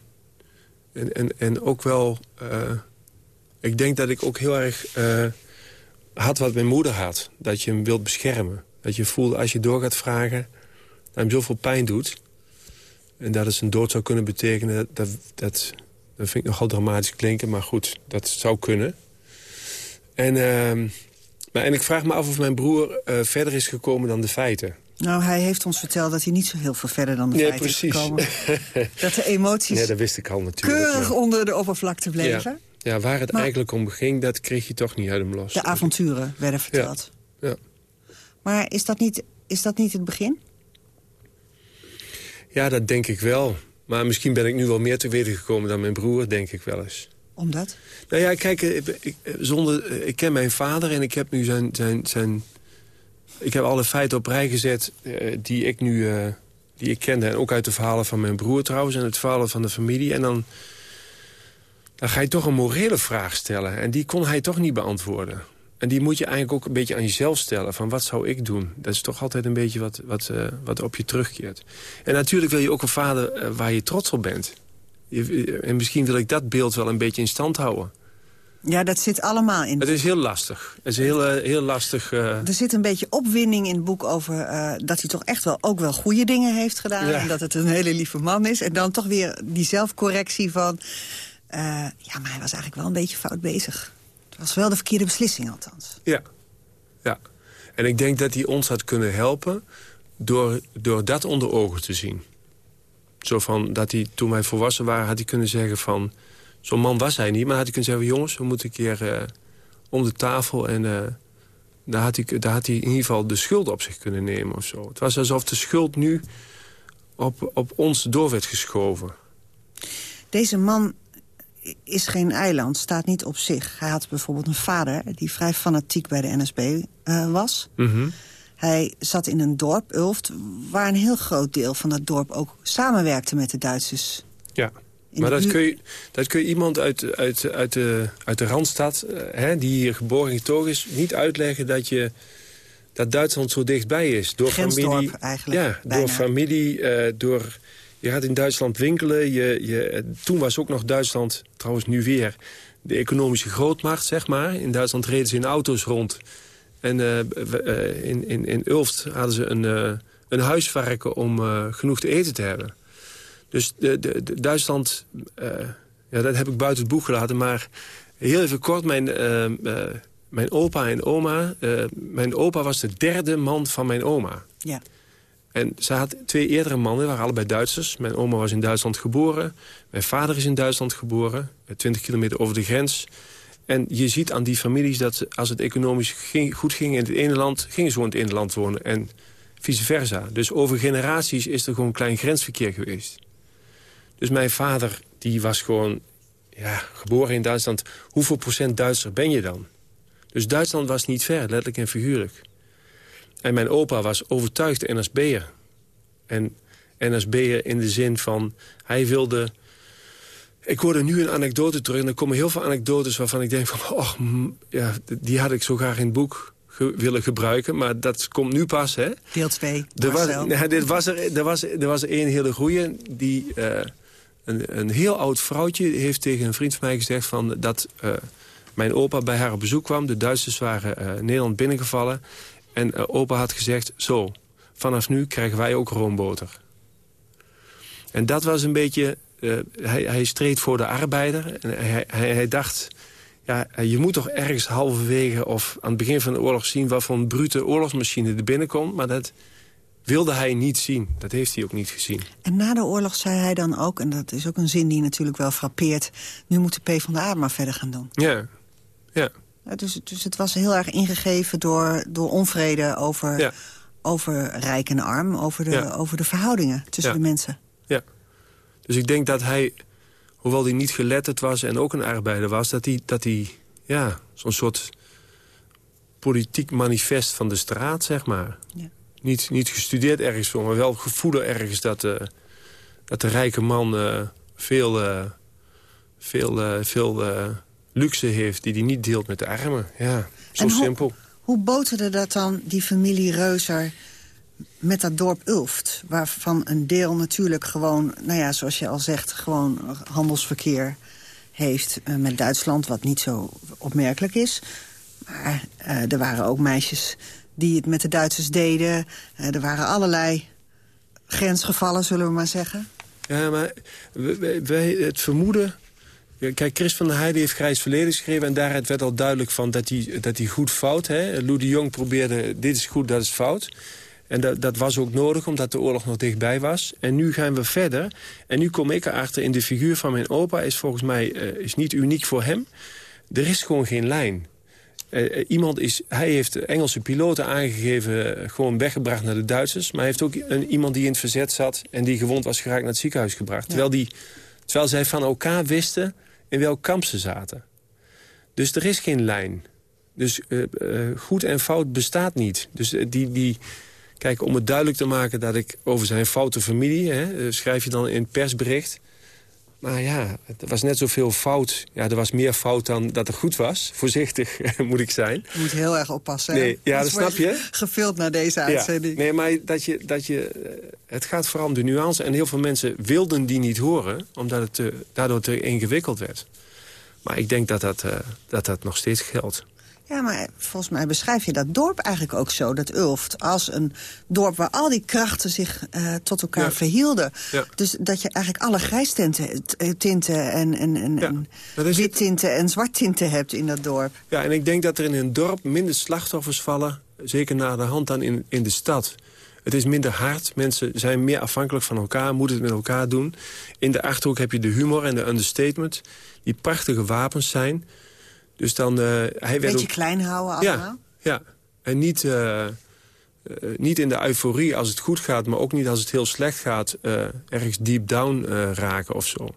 en, en, en ook wel... Uh, ik denk dat ik ook heel erg... Uh, had wat mijn moeder had. Dat je hem wilt beschermen. Dat je voelt als je door gaat vragen... dat hem zoveel pijn doet. En dat het zijn dood zou kunnen betekenen... dat, dat, dat, vind ik nogal dramatisch klinken, maar goed, dat zou kunnen. En, uh, maar, en ik vraag me af of mijn broer uh, verder is gekomen dan de feiten. Nou, hij heeft ons verteld dat hij niet zo heel veel verder dan de nee, feiten precies. is gekomen. dat de emoties nee, dat wist ik al natuurlijk, keurig maar... onder de oppervlakte bleven. Ja. Ja, waar het Maar- eigenlijk om ging, dat kreeg je toch niet uit hem los. De avonturen werden verteld. Ja. Maar is dat, niet, is dat niet het begin? ja, dat denk ik wel. Maar misschien ben ik nu wel meer te weten gekomen dan mijn broer, denk ik wel eens. Omdat? Nou ja, kijk, eh, ik, ik, zonder, eh, ik ken mijn vader en ik heb nu zijn... zijn, zijn ik heb alle feiten op rij gezet eh, die ik nu eh, die ik kende. En ook uit de verhalen van mijn broer trouwens en het verhalen van de familie. En dan, dan ga je toch een morele vraag stellen. En die kon hij toch niet beantwoorden. En die moet je eigenlijk ook een beetje aan jezelf stellen. Van wat zou ik doen? Dat is toch altijd een beetje wat, wat, eh, wat op je terugkeert. En natuurlijk wil je ook een vader eh, waar je trots op bent. Je- en misschien wil ik dat beeld wel een beetje in stand houden. Ja, dat zit allemaal in. Het is heel lastig. Het is heel, eh, heel lastig... Uh... Er zit een beetje opwinding in het boek over uh, dat hij toch echt wel ook wel goede dingen heeft gedaan. Ja. En dat het een hele lieve man is. En dan toch weer die zelfcorrectie van... ja, maar hij was eigenlijk wel een beetje fout bezig. Het was wel de verkeerde beslissing althans. Ja, ja. En ik denk dat hij ons had kunnen helpen door, door dat onder ogen te zien. Zo van, dat hij, toen wij volwassen waren, had hij kunnen zeggen van... Zo'n man was hij niet, maar had hij kunnen zeggen... jongens, we moeten een keer uh, om de tafel en... Uh, daar, had hij, daar had hij in ieder geval de schuld op zich kunnen nemen of zo. Het was alsof de schuld nu op, op ons door werd geschoven. Deze man is geen eiland, staat niet op zich. Hij had bijvoorbeeld een vader die vrij fanatiek bij de NSB uh, eh, was. Mm Hij zat in een dorp, Ulft, waar een heel groot deel van dat dorp ook samenwerkte met de Duitsers. Ja. Maar dat kun, je, dat kun je iemand uit, uit, uit, de, uit de Randstad, uh, hè, die hier geboren en getogen is... niet uitleggen dat, je, dat Duitsland zo dichtbij is. Door familie, eigenlijk, Ja, door familie, uh, door... Je gaat in Duitsland winkelen. Je, je, toen was ook nog Duitsland, trouwens nu weer, de economische grootmacht, zeg maar. In Duitsland reden ze in auto's rond. En uh, in, in, in Ulft hadden ze een, een huisvarken om genoeg te eten te hebben. Dus de, de, de Duitsland, uh, ja, dat heb ik buiten het boek gelaten. Maar heel even kort, mijn, uh, uh, mijn opa en oma... mijn opa was de derde man van mijn oma. Ja. En ze had twee eerdere mannen, waren allebei Duitsers. Mijn oma was in Duitsland geboren. Mijn vader is in Duitsland geboren. 20 kilometer over de grens. En je ziet aan die families dat als het economisch goed ging in het ene land... gingen ze gewoon in het ene land wonen en vice versa. Dus over generaties is er gewoon klein grensverkeer geweest. Dus mijn vader die was gewoon ja, geboren in Duitsland. Hoeveel procent Duitser ben je dan? Dus Duitsland was niet ver, letterlijk en figuurlijk. En mijn opa was overtuigd NSB'er. En NSB'er in de zin van... hij wilde... Ik hoorde nu een anekdote terug en er komen heel veel anekdotes... waarvan ik denk van, oh, ja, die had ik zo graag in het boek willen gebruiken. Maar dat komt nu pas, hè? Deel 2, er was, ja, dit was er, er, was, er was een hele goeie die... Uh, een, een heel oud vrouwtje heeft tegen een vriend van mij gezegd... Van dat uh, mijn opa bij haar op bezoek kwam. De Duitsers waren uh, Nederland binnengevallen. En opa had gezegd, zo, vanaf nu krijgen wij ook roomboter. En dat was een beetje... hij, hij streed voor de arbeider. En hij, hij, hij, dacht, ja, je moet toch ergens halverwege... of aan het begin van de oorlog zien... wat voor een brute oorlogsmachine er binnenkomt. Maar dat wilde hij niet zien. Dat heeft hij ook niet gezien. En na de oorlog zei hij dan ook, en dat is ook een zin die natuurlijk wel frappeert... nu moet de PvdA maar verder gaan doen. Ja, ja. dus, dus het was heel erg ingegeven door, door onvrede over, over rijk en arm... over de, over de verhoudingen tussen de mensen. Dus ik denk dat hij, hoewel hij niet geletterd was... en ook een arbeider was, dat hij, dat hij ja, zo'n soort politiek manifest van de straat, zeg maar... Ja niet, niet gestudeerd ergens voor, maar wel gevoelen ergens dat, uh, dat de rijke man uh, veel, uh, veel, veel luxe heeft die hij niet deelt met de armen. Ja, zo simpel. Hoe, hoe boterde dat dan, die familie Reuser, met dat dorp Ulft? Waarvan een deel natuurlijk gewoon, nou ja, zoals je al zegt, gewoon handelsverkeer heeft met Duitsland, wat niet zo opmerkelijk is. Maar er waren ook meisjes die het met de Duitsers deden. Uh, er waren allerlei grensgevallen, zullen we maar zeggen. Ja, maar het vermoeden... Kijk, Chris van der Heijden heeft Grijs Verleden geschreven... en daaruit werd al duidelijk van dat hij, dat hij goed fout... Hè? Lou de Jong probeerde, dit is goed, dat is fout. En dat, dat was ook nodig, omdat de oorlog nog dichtbij was. En nu gaan we verder. En nu kom ik erachter, in de figuur van mijn opa... is volgens mij uh, is niet uniek voor hem. Er is gewoon geen lijn. Uh, iemand is, hij heeft Engelse piloten aangegeven, eh, gewoon weggebracht naar de Duitsers. Maar hij heeft ook een, iemand die in het verzet zat en die gewond was geraakt naar het ziekenhuis gebracht. Terwijl, die, terwijl zij van elkaar wisten in welk kamp ze zaten. Dus er is geen lijn. Dus uh, goed en fout bestaat niet. Dus die, die, kijk, om het duidelijk te maken dat ik over zijn foute familie... Hè, schrijf je dan in het persbericht... Maar ja, er was net zoveel fout. Ja, er was meer fout dan dat er goed was. Voorzichtig moet ik zijn. Je moet heel erg oppassen. Nee, ja, dat snap je. Gevuld naar deze uitzending. nee, maar dat je, dat je, eh, het gaat vooral om de nuance. En heel veel mensen wilden die niet horen, omdat het te, daardoor te ingewikkeld werd. Maar ik denk dat dat, dat, dat nog steeds geldt. Ja, maar volgens mij beschrijf je dat dorp eigenlijk ook zo, dat Ulft... als een dorp waar al die krachten zich uh, tot elkaar verhielden. Ja. Dus dat je eigenlijk alle grijstinten tinten en, en, en, ja. en wittinten en zwarttinten hebt in dat dorp. Ja, en ik denk dat er in een dorp minder slachtoffers vallen... zeker naar de hand dan in, in de stad. Het is minder hard. Mensen zijn meer afhankelijk van elkaar, moeten het met elkaar doen. In de Achterhoek heb je de humor en de understatement... die prachtige wapens zijn... Dus dan, uh, hij werd Beetje ook... klein houden allemaal? Ja, ja. en niet, uh, uh, niet in de euforie als het goed gaat... maar ook niet als het heel slecht gaat... ergens deep down raken of zo.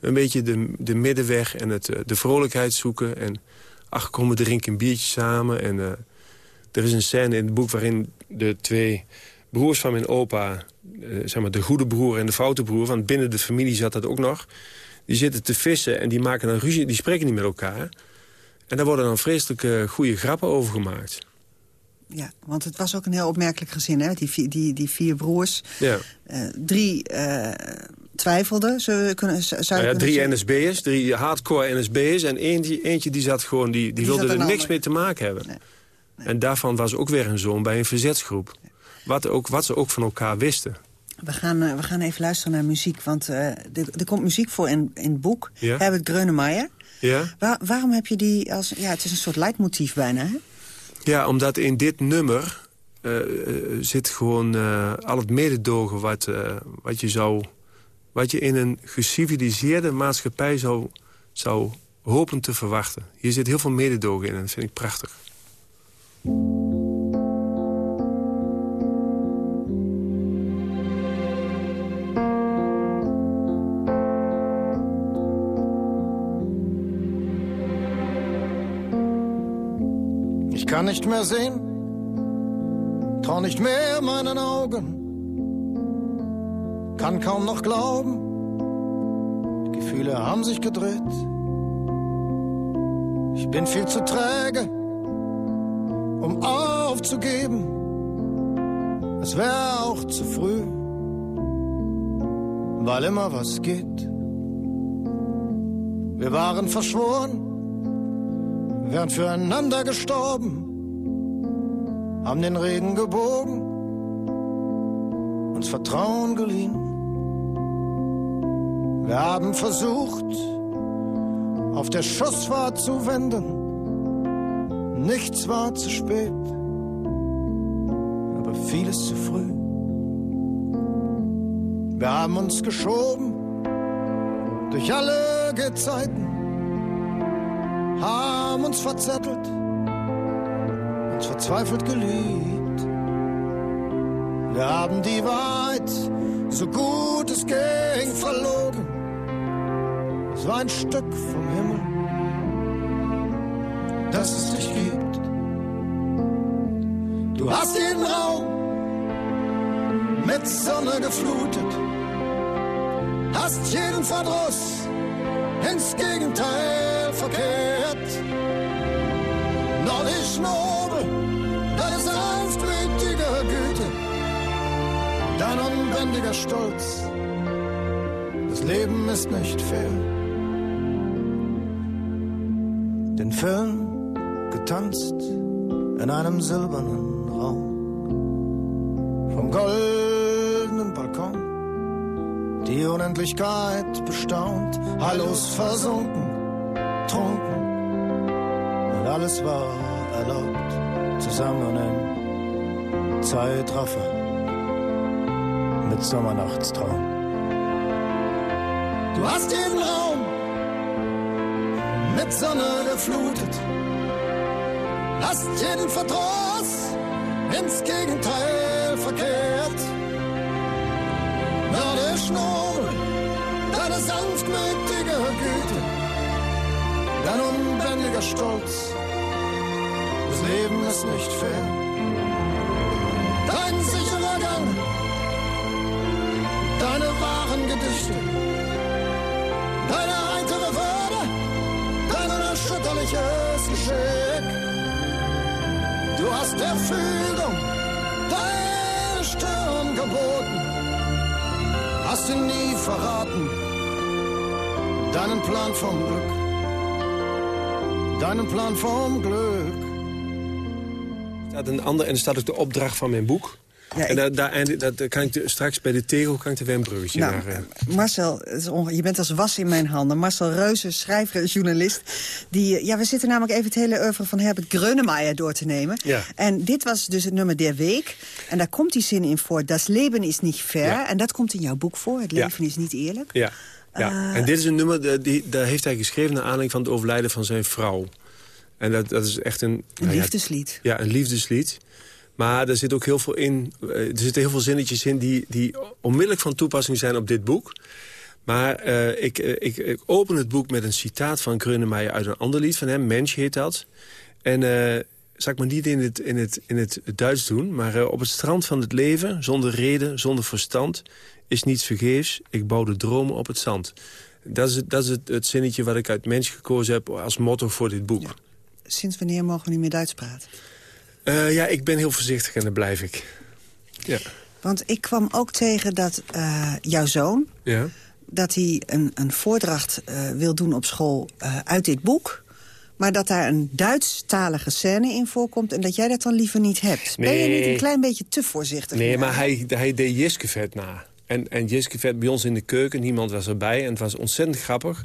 Een beetje de, de middenweg en het, de vrolijkheid zoeken. En ach, kom, we drinken een biertje samen. En er is een scène in het boek waarin de twee broers van mijn opa... zeg maar de goede broer en de foute broer... want binnen de familie zat dat ook nog... die zitten te vissen en die maken dan ruzie, die spreken niet met elkaar... En daar worden dan vreselijk goede grappen over gemaakt. Ja, want het was ook een heel opmerkelijk gezin, hè? Die, die, die vier broers. Ja. Uh, drie uh, twijfelden, kunnen, zou nou ja, Drie NSB'ers, drie hardcore NSB'ers. En eentje, eentje die zat gewoon, die, die, wilde er niks mee te maken hebben. Nee, nee. En daarvan was ook weer een zoon bij een verzetsgroep. Wat, ook, wat ze ook van elkaar wisten. We gaan, uh, we gaan even luisteren naar muziek, want er, er, komt muziek voor in, in het boek. Ja? Herbert Grönemeyer. Ja? Waar, waarom heb je die als... Ja, het is een soort leidmotief bijna, hè? Ja, omdat in dit nummer uh, zit gewoon uh, al het mededogen wat, wat je zou... wat je in een geciviliseerde maatschappij zou, zou hopen te verwachten. Hier zit heel veel mededogen in en dat vind ik prachtig. Kann nicht mehr sehen, trau nicht mehr meinen Augen, kann kaum noch glauben, die Gefühle haben sich gedreht. Ich bin viel zu träge, um aufzugeben, es wäre auch zu früh, weil immer was geht. Wir waren verschworen, wären füreinander gestorben haben den Regen gebogen, uns Vertrauen geliehen. Wir haben versucht, auf der Schussfahrt zu wenden. Nichts war zu spät, aber vieles zu früh. Wir haben uns geschoben durch alle Gezeiten, haben uns verzettelt uns verzweifelt geliebt. Wir haben die Wahrheit, so gut es ging, verlogen. Es war ein Stück vom Himmel, das es dich gibt. Du hast jeden Raum mit Sonne geflutet, hast jeden Verdruss ins Gegenteil dein unbändiger Stolz. Das Leben ist nicht fair. Den Film getanzt in einem silbernen Raum. Vom goldenen Balkon die Unendlichkeit bestaunt, hallos versunken, trunken und alles war erlaubt, zusammen im Zeitraffer mit Sommernachtstraum. Du hast jeden Raum mit Sonne geflutet, hast jeden Verdruss ins Gegenteil verkehrt. Werde Schnurr, deine sanftmütige Güte, dein unbändiger Stolz. Das Leben ist nicht fair. Deine Stirn geboten, hast ihn nie verraten, deinen Plan vom Glück. deinen Plan vom Glück. Er staat een ander, en er staat ook de opdracht van mijn boek. Ja, en daar, daar, eindig- dat, dat kan ik de- straks bij de tegel kan ik er weer een bruggetje Nou, naar... eh. Marcel, is onge- je bent als was in mijn handen. Marcel Reuze, schrijver en journalist. Die, eh, ja, we zitten namelijk even het hele oeuvre van Herbert Grönemeyer door te nemen. Ja. En dit was dus het nummer Der Week. En daar komt die zin in voor. Das Leben is niet fair. Ja. En dat komt in jouw boek voor. Het leven is niet eerlijk. Ja, ja. Eh, en dit is een nummer, eh, die, daar heeft hij geschreven... naar aanleiding van het overlijden van zijn vrouw. En dat, dat is echt een... Een nou ja, liefdeslied. Ja, een liefdeslied. Maar er zit ook heel veel in. eh, Er zitten heel veel zinnetjes in die, die onmiddellijk van toepassing zijn op dit boek. Maar eh, ik, eh, ik, ik open het boek met een citaat van Grönemeyer uit een ander lied van hem. Mensch heet dat. En eh zal ik maar niet in het, in het, in het Duits doen. Maar op het strand van het leven, zonder reden, zonder verstand... is niets vergeefs, ik bouw de dromen op het zand. Dat is, het, dat is het zinnetje wat ik uit Mensch gekozen heb als motto voor dit boek. Sinds wanneer mogen we niet meer Duits praten? Eh, ja, ik ben heel voorzichtig en daar blijf ik. Ja. Want ik kwam ook tegen dat eh, jouw zoon... Ja. dat hij een, een voordracht eh, wil doen op school uit dit boek... maar dat daar een Duits-talige scène in voorkomt... en dat jij dat dan liever niet hebt. Ben je niet een klein beetje te voorzichtig? Nee, maar hij, hij deed Jiskevet na. En, en Jiskevet bij ons in de keuken, niemand was erbij. En het was ontzettend grappig.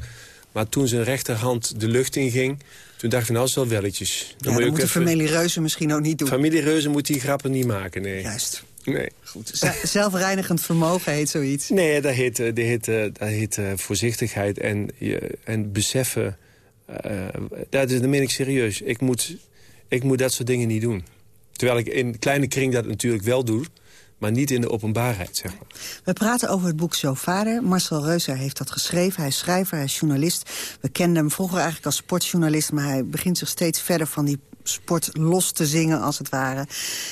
Maar toen zijn rechterhand de lucht inging... toen dacht ik, nou, dat is wel welletjes. Ja, dat moet de familie Reuzen misschien ook niet doen. Familie Reuzen moet die grappen niet maken, nee. Juist. Nee. Goed. Zelfreinigend vermogen heet zoiets. Nee, dat heet, eh, dat heet, eh, dat heet eh, voorzichtigheid en, je, en beseffen. dat, is, dat meen ik serieus. Ik moet, ik moet dat soort dingen niet doen. Terwijl ik in kleine kring dat natuurlijk wel doe... maar niet in de openbaarheid, zeg maar. We praten over het boek Zo Vader. Marcel Reuser heeft dat geschreven. Hij is schrijver, hij is journalist. We kenden hem vroeger eigenlijk als sportjournalist... maar hij begint zich steeds verder van die sport los te zingen, als het ware.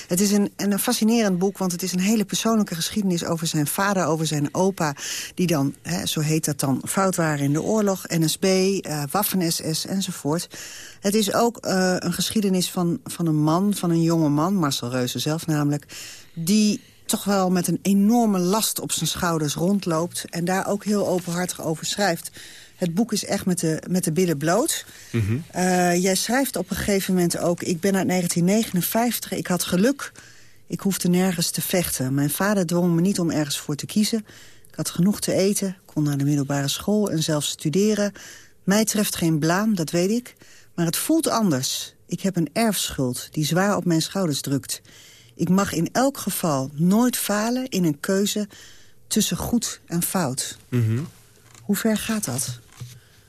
Het is een, een fascinerend boek, want het is een hele persoonlijke geschiedenis... over zijn vader, over zijn opa, die dan, hè, zo heet dat dan... fout waren in de oorlog, NSB, eh, Waffen-SS enzovoort. Het is ook eh, een geschiedenis van, van een man, van een jonge man... Marcel Reuser zelf namelijk, die toch wel met een enorme last op zijn schouders rondloopt... en daar ook heel openhartig over schrijft. Het boek is echt met de, met de billen bloot. Eh, jij schrijft op een gegeven moment ook... ik ben uit 1959, ik had geluk, ik hoefde nergens te vechten. Mijn vader dwong me niet om ergens voor te kiezen. Ik had genoeg te eten, kon naar de middelbare school en zelfs studeren. Mij treft geen blaam, dat weet ik. Maar het voelt anders. Ik heb een erfschuld die zwaar op mijn schouders drukt. Ik mag in elk geval nooit falen in een keuze tussen goed en fout. Hoe ver gaat dat?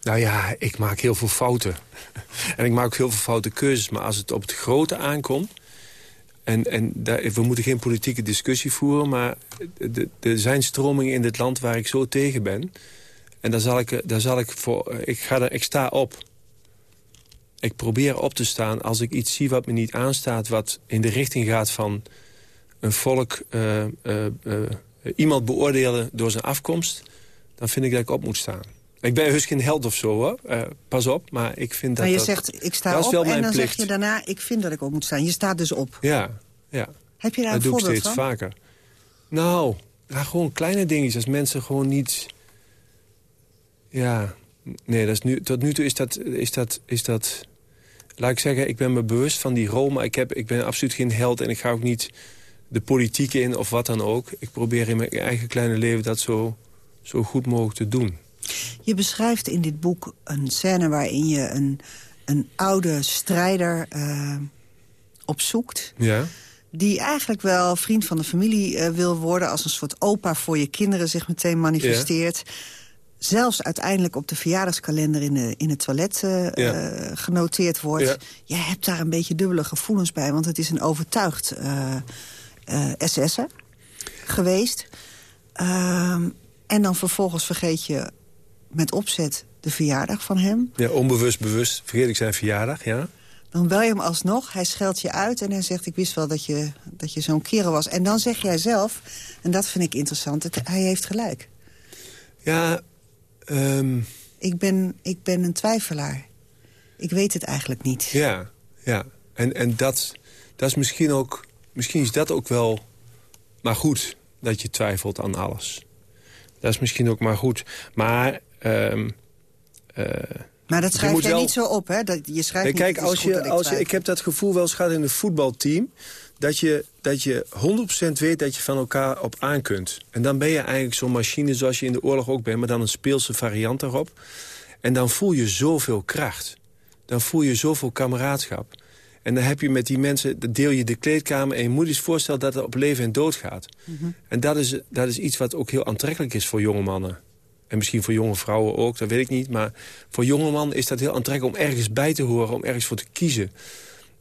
Nou ja, ik maak heel veel fouten. en ik maak ook heel veel foute keuzes. Maar als het op het grote aankomt... en, en daar, we moeten geen politieke discussie voeren... maar er zijn stromingen in dit land waar ik zo tegen ben. En daar zal ik, daar zal ik voor... Ik, ga er, ik sta op. Ik probeer op te staan als ik iets zie wat me niet aanstaat... wat in de richting gaat van een volk... eh, eh, eh, iemand beoordelen door zijn afkomst... dan vind ik dat ik op moet staan. Ik ben heus geen held of zo, hoor. Pas op, maar ik vind dat... maar je dat- zegt, ik sta op en dan plicht. zeg je daarna... ik vind dat ik op moet staan. Je staat dus op. Ja, ja. Heb je daar dat een doe ik steeds van? vaker. Nou, ja, gewoon kleine dingetjes. Als mensen gewoon niet... Ja, nee, dat is nu, tot nu toe is dat, is, dat, is dat... Laat ik zeggen, ik ben me bewust van die rol... maar ik, heb, ik ben absoluut geen held en ik ga ook niet de politiek in of wat dan ook. Ik probeer in mijn eigen kleine leven dat zo, zo goed mogelijk te doen. Je beschrijft in dit boek een scène waarin je een, een oude strijder eh, opzoekt... Ja? die eigenlijk wel vriend van de familie eh, wil worden... als een soort opa voor je kinderen zich meteen manifesteert. Zelfs uiteindelijk op de verjaardagskalender in, de, in het toilet Ja. eh, genoteerd wordt. Ja. Jij hebt daar een beetje dubbele gevoelens bij... want het is een overtuigd eh, SS'er geweest. Ehm, en dan vervolgens vergeet je met opzet de verjaardag van hem. ja, onbewust, bewust vergeet ik zijn verjaardag, ja? Dan bel je hem alsnog, hij scheldt je uit en hij zegt... ik wist wel dat je, dat je zo'n kerel was. En dan zeg jij zelf, en dat vind ik interessant, het, hij heeft gelijk. Ja, ehm, Ik ben, ik ben een twijfelaar. Ik weet het eigenlijk niet. Ja, ja. En, en dat, dat is misschien ook... Misschien is dat ook wel maar goed, dat je twijfelt aan alles. Dat is misschien ook maar goed. Maar, ehm, eh, Maar dat Je schrijf moet jij wel- niet zo op, hè? Dat, je schrijft Nee, niet, kijk, is als je, als je, ik heb dat gevoel wel eens gehad in een voetbalteam... dat je, dat je 100% weet dat je van elkaar op aan kunt. En dan ben je eigenlijk zo'n machine zoals je in de oorlog ook bent... maar dan een speelse variant daarop. En dan voel je zoveel kracht. Dan voel je zoveel kameraadschap. En dan heb je met die mensen, dan deel je de kleedkamer... en je moet je eens voorstellen dat het op leven en dood gaat. En dat is, dat is iets wat ook heel aantrekkelijk is voor jonge mannen. En misschien voor jonge vrouwen ook, dat weet ik niet. Maar voor jonge mannen is dat heel aantrekkelijk om ergens bij te horen... om ergens voor te kiezen.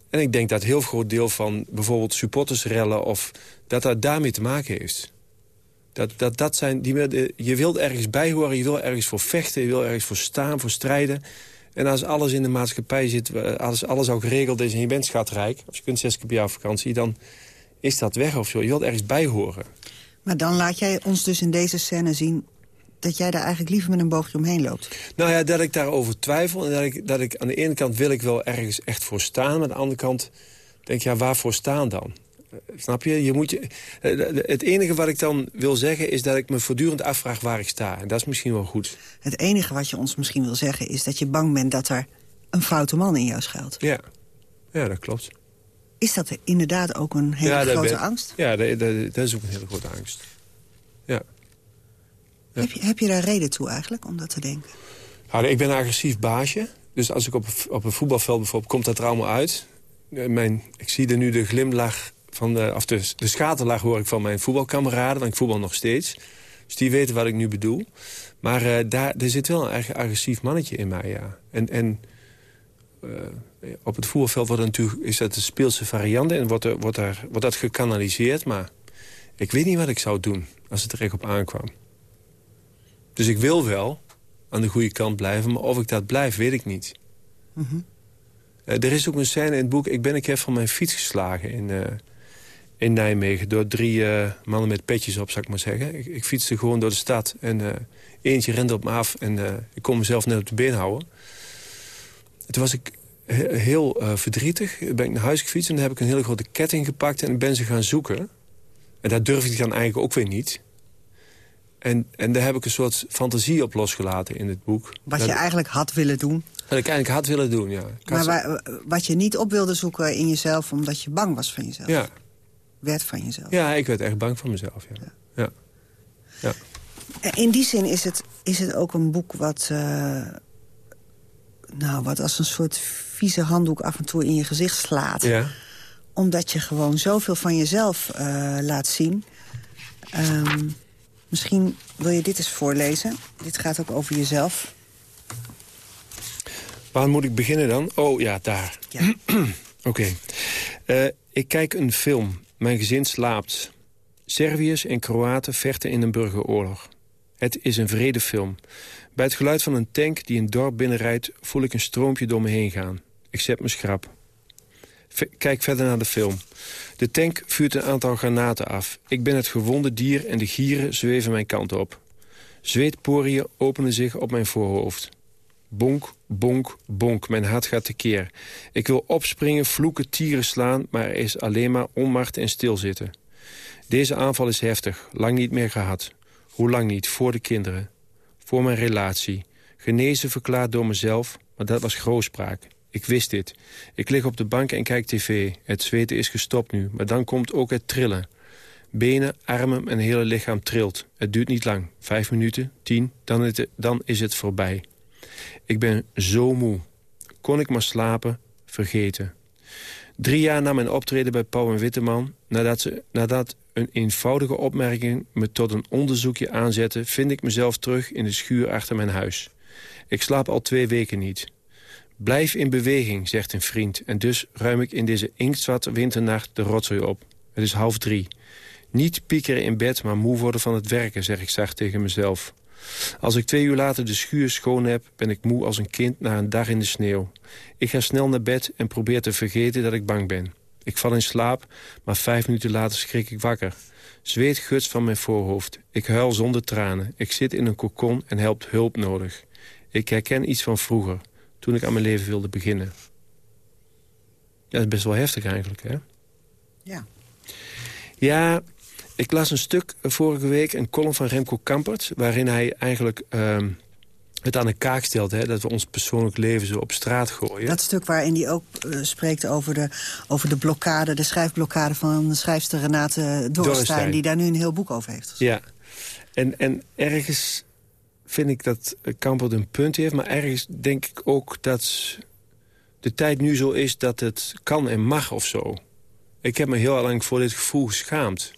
En ik denk dat een heel groot deel van bijvoorbeeld supportersrellen... of dat dat daarmee te maken heeft. Dat, dat, dat zijn, die, je wilt ergens bij horen, je wil ergens voor vechten... je wil ergens voor staan, voor strijden. En als alles in de maatschappij zit, eh, als alles al geregeld is... en je bent schatrijk, als je kunt zes keer per jaar vakantie... dan is dat weg of zo. Je wilt ergens bij horen. Maar dan laat jij ons dus in deze scène zien... dat jij daar eigenlijk liever met een boogje omheen loopt. Nou ja, dat ik daarover twijfel. En dat ik, dat ik aan de ene kant wil ik wel ergens echt voor staan. Maar aan de andere kant denk ik, ja, waarvoor staan dan? Eh, Snap je? je, moet je eh, het enige wat ik dan wil zeggen is dat ik me voortdurend afvraag waar ik sta. En dat is misschien wel goed. Het enige wat je ons misschien wil zeggen... is dat je bang bent dat er een foute man in jou schuilt. Ja, ja dat klopt. Is dat inderdaad ook een hele ja, grote ben- angst? Ja, dat, dat, dat is ook een hele grote angst. Ja. Ja. Heb, je, heb je daar reden toe eigenlijk, om dat te denken? Nou, ik ben een agressief baasje. Dus als ik op, een- op een voetbalveld bijvoorbeeld, komt dat er allemaal uit. Eh, Mijn, ik zie er nu de glimlach van de, of de, de schaterlach hoor ik van mijn voetbalkameraden, want ik voetbal nog steeds. Dus die weten wat ik nu bedoel. Maar eh, daar, er zit wel een erg agressief mannetje in mij, ja. En, en eh, op het voetbalveld wordt natuurlijk, is dat de speelse variant... en wordt, er, wordt, er, wordt dat gekanaliseerd, maar ik weet niet wat ik zou doen... als het er echt op aankwam. Dus ik wil wel aan de goede kant blijven, maar of ik dat blijf, weet ik niet. Mhm. Eh, er is ook een scène in het boek... Ik ben een keer van mijn fiets geslagen in, eh, in Nijmegen... door drie eh, mannen met petjes op, zou ik maar zeggen. Ik, ik fietste gewoon door de stad en eentje rende op me af... en ik kon mezelf net op de been houden. Toen was ik he- heel verdrietig. Ben ik naar huis gefietst en dan heb ik een hele grote ketting gepakt... en ben ze gaan zoeken. En dat durfde ik dan eigenlijk ook weer niet... En, en daar heb ik een soort fantasie op losgelaten in het boek. Wat dat, je eigenlijk had willen doen. dat ik eigenlijk had willen doen, ja. Ik Maar wat je niet op wilde zoeken in jezelf... omdat je bang was van jezelf. ja. Werd van jezelf. ja, ik werd echt bang voor mezelf, ja. ja. ja. In die zin is het, is het ook een boek wat... eh, nou, wat als een soort vieze handdoek af en toe in je gezicht slaat. ja. Omdat je gewoon zoveel van jezelf eh, laat zien. Ehm, misschien wil je dit eens voorlezen. Dit gaat ook over jezelf. Waar moet ik beginnen dan? Oh, ja, daar. Ja. Oké. Eh, ik kijk een film. Mijn gezin slaapt. Serviërs en Kroaten vechten in een burgeroorlog. Het is een vredefilm. Bij het geluid van een tank die een dorp binnenrijdt... voel ik een stroompje door me heen gaan. Ik zet me schrap. V- kijk verder naar de film. De tank vuurt een aantal granaten af. Ik ben het gewonde dier en de gieren zweven mijn kant op. Zweetporiën openen zich op mijn voorhoofd. Bonk, bonk, bonk. Mijn hart gaat tekeer. Ik wil opspringen, vloeken, tieren slaan... maar er is alleen maar onmacht en stilzitten. Deze aanval is heftig, lang niet meer gehad. Hoe lang niet, voor de kinderen. Voor mijn relatie. Genezen verklaard door mezelf, maar dat was grootspraak. Ik wist dit. Ik lig op de bank en kijk tv. Het zweten is gestopt nu, maar dan komt ook het trillen. Benen, armen, mijn hele lichaam trilt. Het duurt niet lang. Vijf minuten, tien, dan dan is het voorbij. Ik ben zo moe. Kon ik maar slapen, vergeten. Drie jaar na mijn optreden bij Pauw en Witteman... Nadat, ze, nadat een eenvoudige opmerking me tot een onderzoekje aanzette... vind ik mezelf terug in de schuur achter mijn huis. Ik slaap al twee weken niet. Blijf in beweging, zegt een vriend. En dus ruim ik in deze inktzwarte winternacht de rotzooi op. Het is half drie. Niet piekeren in bed, maar moe worden van het werken, zeg ik zacht tegen mezelf. Als ik twee uur later de schuur schoon heb, ben ik moe als een kind na een dag in de sneeuw. Ik ga snel naar bed en probeer te vergeten dat ik bang ben. Ik val in slaap, maar vijf minuten later schrik ik wakker. Zweet guts van mijn voorhoofd. Ik huil zonder tranen. Ik zit in een kokon en helpt hulp nodig. Ik herken iets van vroeger, toen ik aan mijn leven wilde beginnen. Ja, dat is best wel heftig eigenlijk, hè? Ja. Ja, ik las een stuk vorige week, een column van Remco Kampert... waarin hij eigenlijk ehm, het aan de kaak stelt. Hè, dat we ons persoonlijk leven zo op straat gooien. Dat stuk waarin hij ook uh, spreekt over de, over de blokkade, de schrijfblokkade van de schrijfster Renate Dorrestein... die daar nu een heel boek over heeft. Ja, en, en ergens vind ik dat Kampert een punt heeft... maar ergens denk ik ook dat de tijd nu zo is dat het kan en mag of zo. Ik heb me heel lang voor dit gevoel geschaamd.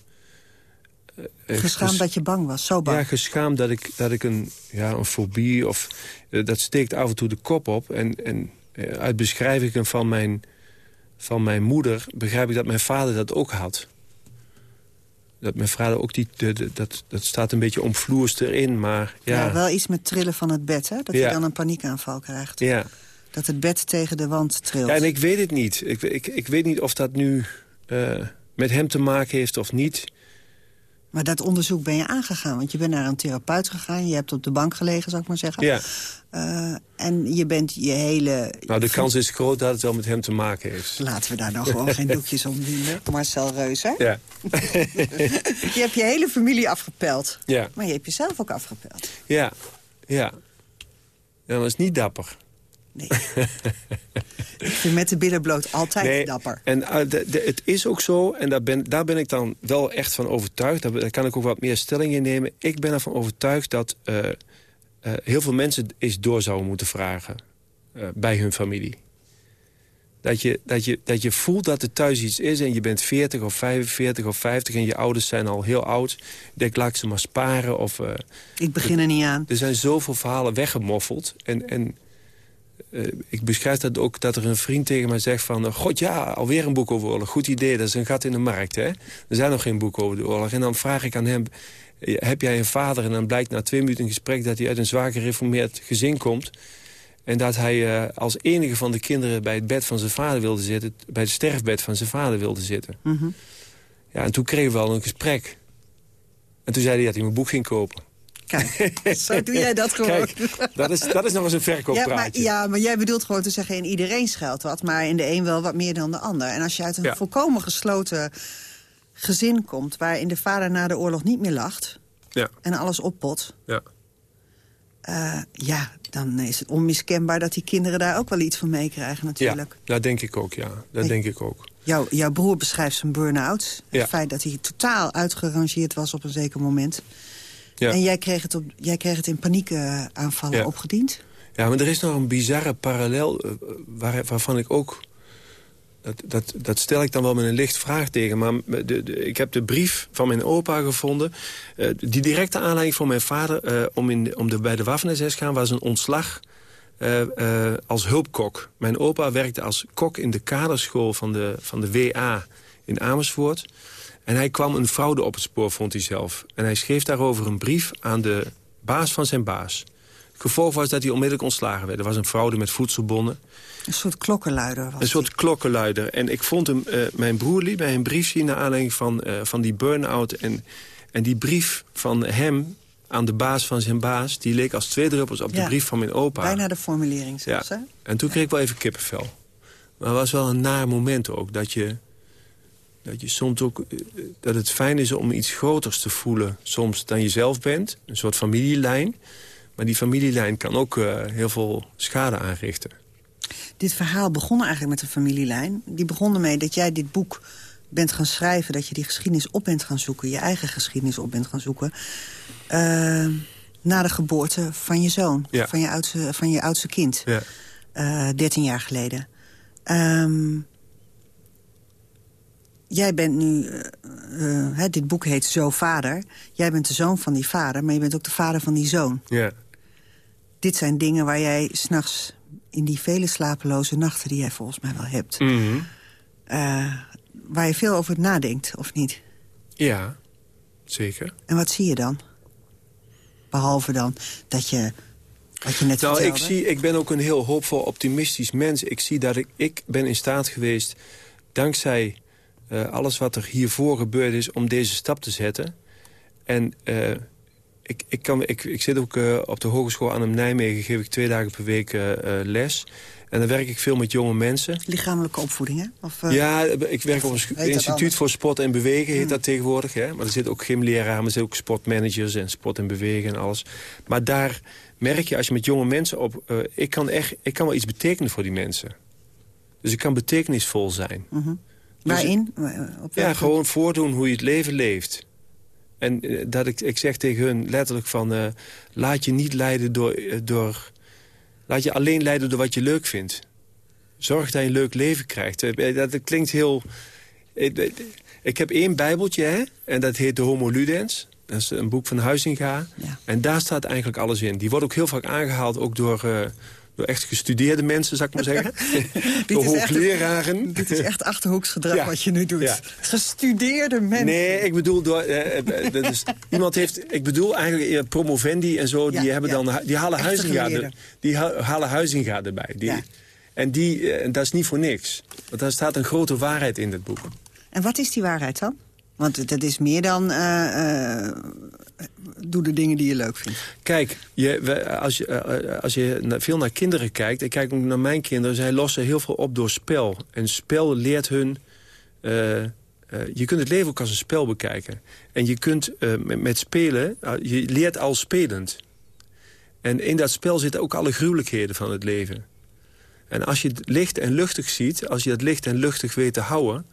Eh, geschaamd dat je bang was, zo bang? Ja, geschaamd dat ik, dat ik een, ja, een fobie... of uh, dat steekt af en toe de kop op. En, en uit beschrijvingen van mijn, van mijn moeder... begrijp ik dat mijn vader dat ook had. Dat mijn vader ook die... De, de, dat, dat staat een beetje omvloers erin, maar ja... ja wel iets met trillen van het bed, hè? Dat ja. hij dan een paniekaanval krijgt. Ja. Dat het bed tegen de wand trilt. Ja, en ik weet het niet. Ik, ik, ik weet niet of dat nu met hem te maken heeft of niet... Maar dat onderzoek ben je aangegaan, want je bent naar een therapeut gegaan. Je hebt op de bank gelegen, zou ik maar zeggen. Ja. Uh, en je bent je hele... Nou, de kans is groot dat het wel met hem te maken heeft. Laten we daar dan gewoon geen doekjes om doen, Marcel Reuser. Ja. je hebt je hele familie afgepeld. Ja. Maar je hebt jezelf ook afgepeld. Ja, ja. ja dat is niet dapper. Nee. ik vind met de billen bloot altijd nee, dapper. En uh, de, de, het is ook zo, en daar ben, daar ben ik dan wel echt van overtuigd... daar, daar kan ik ook wat meer stelling in nemen. Ik ben ervan overtuigd dat uh, uh, heel veel mensen eens door zouden moeten vragen... bij hun familie. Dat je, dat, je, dat je voelt dat er thuis iets is en je bent 40 of 45 of 50... en je ouders zijn al heel oud. Ik denk, laat ik ze maar sparen. Of, ik begin er niet aan. Er zijn zoveel verhalen weggemoffeld. En... en ik beschrijf dat ook dat er een vriend tegen mij zegt van... god ja, alweer een boek over oorlog. Goed idee, dat is een gat in de markt. Hè? Er zijn nog geen boeken over de oorlog. En dan vraag ik aan hem, heb jij een vader? En dan blijkt na twee minuten een gesprek dat hij uit een zwaar gereformeerd gezin komt. En dat hij uh, als enige van de kinderen bij het bed van zijn vader wilde zitten. Bij het sterfbed van zijn vader wilde zitten. Mm -hmm. Ja, en toen kregen we al een gesprek. En toen zei hij dat hij mijn boek ging kopen. Kijk, zo doe jij dat gewoon. Kijk, dat is, dat is nog eens een verkooppraatje. Ja maar, ja, maar jij bedoelt gewoon te zeggen... in iedereen schuilt wat, maar in de een wel wat meer dan de ander. En als je uit een ja. volkomen gesloten gezin komt... waarin de vader na de oorlog niet meer lacht... Ja. en alles oppot... Ja. Uh, ja, dan is het onmiskenbaar dat die kinderen daar ook wel iets van meekrijgen natuurlijk. Ja, dat denk ik ook, ja. Dat denk ik ook. Jouw, jouw broer beschrijft zijn burn-out. Ja. Het feit dat hij totaal uitgerangeerd was op een zeker moment... Ja. En jij kreeg het, op, jij kreeg het in paniekaanvallen Ja. opgediend? Ja, maar er is nog een bizarre parallel waar, waarvan ik ook... Dat, dat, dat stel ik dan wel met een licht vraagteken. Maar de, de, ik heb de brief van mijn opa gevonden. Uh, die directe aanleiding van mijn vader uh, om, in, om de, bij de Waffen-SS te gaan... was een ontslag als hulpkok. Mijn opa werkte als kok in de kaderschool van de, van de WA in Amersfoort... En hij kwam een fraude op het spoor, vond hij zelf. En hij schreef daarover een brief aan de baas van zijn baas. Het gevolg was dat hij onmiddellijk ontslagen werd. Er was een fraude met voedselbonnen. Een soort klokkenluider was Een soort die. klokkenluider. En ik vond hem, uh, mijn broer liet mij een brief zien... naar aanleiding van, uh, van die burn-out. En, en die brief van hem aan de baas van zijn baas... die leek als twee druppels op ja. de brief van mijn opa. Bijna de formulering zelfs, ja. hè? En toen kreeg ik wel even kippenvel. Maar het was wel een naar moment ook, dat je dat je soms ook dat het fijn is om iets groters te voelen soms dan je zelf bent. Een soort familielijn. Maar die familielijn kan ook uh, heel veel schade aanrichten. Dit verhaal begon eigenlijk met een familielijn. Die begon ermee dat jij dit boek bent gaan schrijven... dat je die geschiedenis op bent gaan zoeken... je eigen geschiedenis op bent gaan zoeken... Uh, na de geboorte van je zoon, ja. van, je oudste, van je oudste kind. Ja. Uh, 13 jaar geleden. Um, jij bent nu... Uh, uh, hè, dit boek heet Zo Vader. Jij bent de zoon van die vader, maar je bent ook de vader van die zoon. Ja. Dit zijn dingen waar jij s'nachts... in die vele slapeloze nachten die jij volgens mij wel hebt... Mm -hmm. uh, waar je veel over nadenkt, of niet? Ja, zeker. En wat zie je dan? Behalve dan dat je... Wat je net nou, vertelde. ik, zie, ik ben ook een heel hoopvol, optimistisch mens. Ik zie dat ik, ik ben in staat geweest, dankzij uh, alles wat er hiervoor gebeurd is... om deze stap te zetten. En uh, ik, ik, kan, ik, ik zit ook uh, op de Hogeschool Arnhem Nijmegen... geef ik twee dagen per week les. En dan werk ik veel met jonge mensen. Lichamelijke opvoeding, hè? Of, ja, ik werk op een instituut voor sport en bewegen, heet dat tegenwoordig. Hè? Maar er zitten ook gymleraren, maar er zitten ook sportmanagers en sport en bewegen en alles. Maar daar merk je, als je met jonge mensen op... Ik, kan echt, ik kan wel iets betekenen voor die mensen. Dus ik kan betekenisvol zijn. Mm -hmm. Waarin? Op ja, gewoon voordoen hoe je het leven leeft. En uh, dat ik, ik zeg tegen hun letterlijk van... Uh, laat je niet leiden door, door... Laat je alleen leiden door wat je leuk vindt. Zorg dat je een leuk leven krijgt. Dat, dat klinkt heel... Ik, ik heb één bijbeltje, hè, en dat heet de Homo Ludens. Dat is een boek van Huizinga. Ja. En daar staat eigenlijk alles in. Die wordt ook heel vaak aangehaald, ook door, door echt gestudeerde mensen, zou ik maar zeggen. door hoogleraren. Echt, dit is echt achterhoeksgedrag ja. wat je nu doet. Ja. Gestudeerde mensen. Nee, ik bedoel, door, uh, dat is, iemand heeft, ik bedoel eigenlijk promovendi en zo, die, hebben dan, die halen Huizinga, die halen Huizinga erbij. Die, En die, en dat is niet voor niks. Want daar staat een grote waarheid in dit boek. En wat is die waarheid dan? Want dat is meer dan uh, uh, doe de dingen die je leuk vindt. Kijk, je, als, je, uh, als je veel naar kinderen kijkt... ik kijk ook naar mijn kinderen... zij lossen heel veel op door spel. En spel leert hun... je kunt het leven ook als een spel bekijken. En je kunt met, met, spelen... je leert al spelend. En in dat spel zitten ook alle gruwelijkheden van het leven. En als je het licht en luchtig ziet... als je het licht en luchtig weet te houden...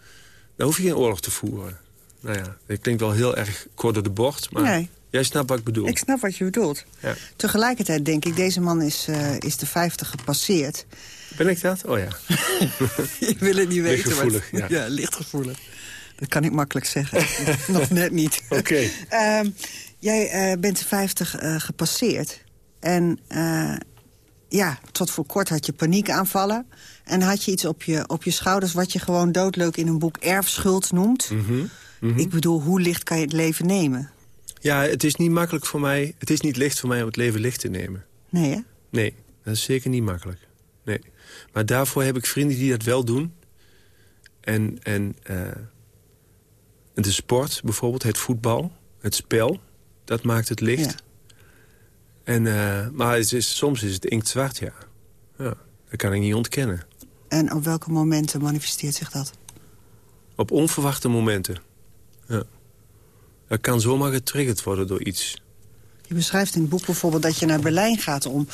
dan hoef je geen oorlog te voeren nou ja, dat klinkt wel heel erg kort door de bocht. Maar nee. Jij snapt wat ik bedoel. Ik snap wat je bedoelt. Ja. Tegelijkertijd denk ik, deze man is, uh, is de 50 gepasseerd. Ben ik dat? Oh ja. je wil het niet weten. Lichtgevoelig, maar, ja. ja. lichtgevoelig. Dat kan ik makkelijk zeggen. Nog net niet. Oké. Okay. Uh, jij uh, bent de 50 uh, gepasseerd. En ja, tot voor kort had je paniekaanvallen. En had je iets op je, op je schouders wat je gewoon doodleuk in een boek erfschuld noemt. Mm -hmm. Mm -hmm. Ik bedoel, hoe licht kan je het leven nemen? Ja, het is niet makkelijk voor mij. Het is niet licht voor mij om het leven licht te nemen. Nee, hè? Nee, dat is zeker niet makkelijk. Nee. Maar daarvoor heb ik vrienden die dat wel doen. En, en uh, de sport bijvoorbeeld, het voetbal, het spel, dat maakt het licht. Ja. En, uh, maar het is, soms is het inktzwart, ja. ja. Dat kan ik niet ontkennen. En op welke momenten manifesteert zich dat? Op onverwachte momenten. Ja. Dat kan zomaar getriggerd worden door iets. Je beschrijft in het boek bijvoorbeeld dat je naar Berlijn gaat... om,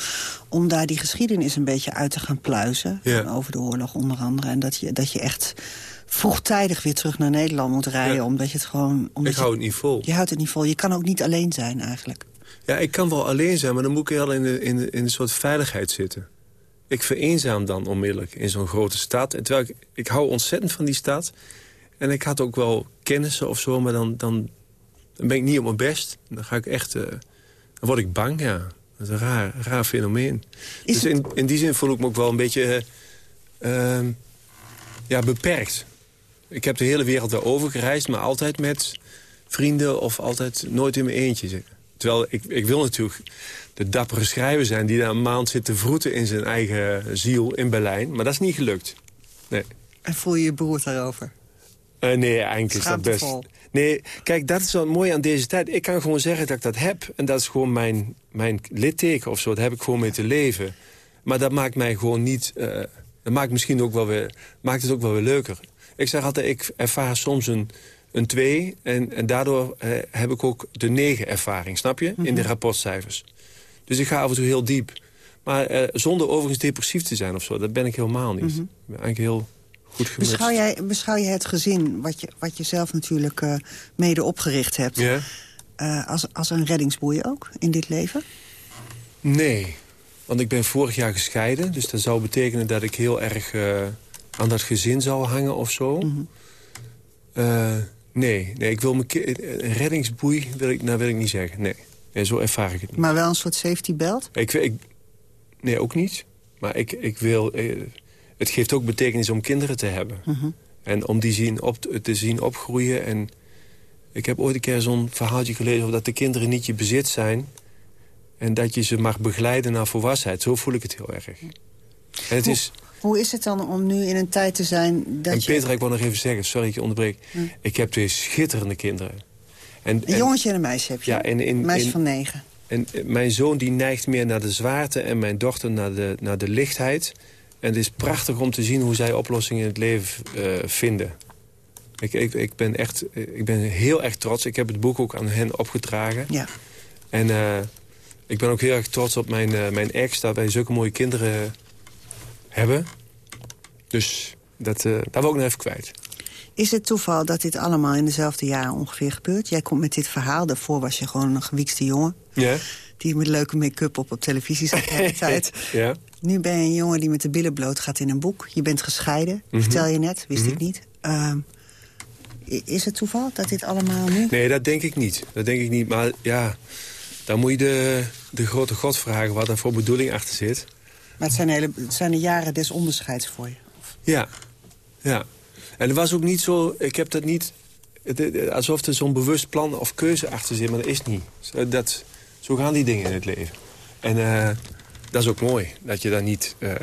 om daar die geschiedenis een beetje uit te gaan pluizen. Ja. Over de oorlog onder andere. En dat je, dat je echt vroegtijdig weer terug naar Nederland moet rijden. Ja. Omdat je het gewoon... Omdat ik hou het niet vol. Je houdt het niet vol. Je kan ook niet alleen zijn eigenlijk. Ja, ik kan wel alleen zijn, maar dan moet ik wel in, de, in, de, in een soort veiligheid zitten. Ik vereenzaam dan onmiddellijk in zo'n grote stad. En terwijl ik, ik hou ontzettend van die stad... En ik had ook wel kennissen of zo, maar dan, dan, dan ben ik niet op mijn best. Dan ga ik echt... Uh, dan word ik bang, ja. Dat is een raar, raar fenomeen. Is dus in, in die zin voel ik me ook wel een beetje... Uh, uh, ja, beperkt. Ik heb de hele wereld weer overgereisd, maar altijd met vrienden... of altijd nooit in mijn eentje. Terwijl ik, ik wil natuurlijk de dappere schrijver zijn... die daar een maand zit te vroeten in zijn eigen ziel in Berlijn. Maar dat is niet gelukt. Nee. En voel je je beroerd daarover? Uh, nee, eigenlijk is dat best... Nee, kijk, dat is wel mooi aan deze tijd. Ik kan gewoon zeggen dat ik dat heb. En dat is gewoon mijn, mijn litteken of zo. Daar heb ik gewoon mee te leven. Maar dat maakt mij gewoon niet... Uh, dat maakt, misschien ook wel weer, maakt het ook wel weer leuker. Ik zeg altijd, ik ervaar soms een, een 2. En, en daardoor uh, heb ik ook de 9 ervaring, snap je? Mm -hmm. In de rapportcijfers. Dus ik ga af en toe heel diep. Maar uh, zonder overigens depressief te zijn of zo, dat ben ik helemaal niet. Mm -hmm. Ik ben eigenlijk heel... Beschouw jij, beschouw je het gezin, wat je, wat je zelf natuurlijk uh, mede opgericht hebt... Ja. Uh, als, als een reddingsboei ook in dit leven? Nee, want ik ben vorig jaar gescheiden. Dus dat zou betekenen dat ik heel erg uh, aan dat gezin zou hangen of zo. Mm -hmm. nee, nee, ik wil me een reddingsboei wil ik, nou, wil ik niet zeggen. Nee. nee, zo ervaar ik het niet. Maar wel een soort safety belt? Ik, ik, nee, ook niet. Maar ik, ik wil het geeft ook betekenis om kinderen te hebben. Uh -huh. En om die zien op, te zien opgroeien. En ik heb ooit een keer zo'n verhaaltje gelezen... over dat de kinderen niet je bezit zijn... en dat je ze mag begeleiden naar volwassenheid. Zo voel ik het heel erg. En het hoe, is... hoe is het dan om nu in een tijd te zijn dat en je... Peter, ik wil nog even zeggen, sorry dat je onderbreek. Hm. Ik heb twee schitterende kinderen. En, een jongetje en een meisje heb je? Ja, en in, een meisje in, van negen. En mijn zoon die neigt meer naar de zwaarte... en mijn dochter naar de, naar de lichtheid... En het is prachtig om te zien hoe zij oplossingen in het leven uh, vinden. Ik, ik, ik, ben echt, ik ben heel erg trots. Ik heb het boek ook aan hen opgedragen. Ja. En uh, ik ben ook heel erg trots op mijn, uh, mijn ex... dat wij zulke mooie kinderen hebben. Dus dat, dat wil ik nog even kwijt. Is het toeval dat dit allemaal in dezelfde jaren ongeveer gebeurt? Jij komt met dit verhaal. Daarvoor was je gewoon een gewiekste jongen. Ja. Die met leuke make-up op op televisie zat de hele tijd. ja. Nu ben je een jongen die met de billen bloot gaat in een boek. Je bent gescheiden, mm -hmm. vertel je net, wist mm -hmm. ik niet. Uh, is het toeval dat dit allemaal nu... Nee, dat denk ik niet. Dat denk ik niet. Maar ja, dan moet je de, de grote god vragen... wat er voor bedoeling achter zit. Maar het zijn, hele, het zijn de jaren des onderscheids voor je. Ja, ja. En er was ook niet zo... Ik heb dat niet... Alsof er zo'n bewust plan of keuze achter zit, maar dat is niet. Dat, zo gaan die dingen in het leven. En uh, dat is ook mooi, dat je daar niet... Uh,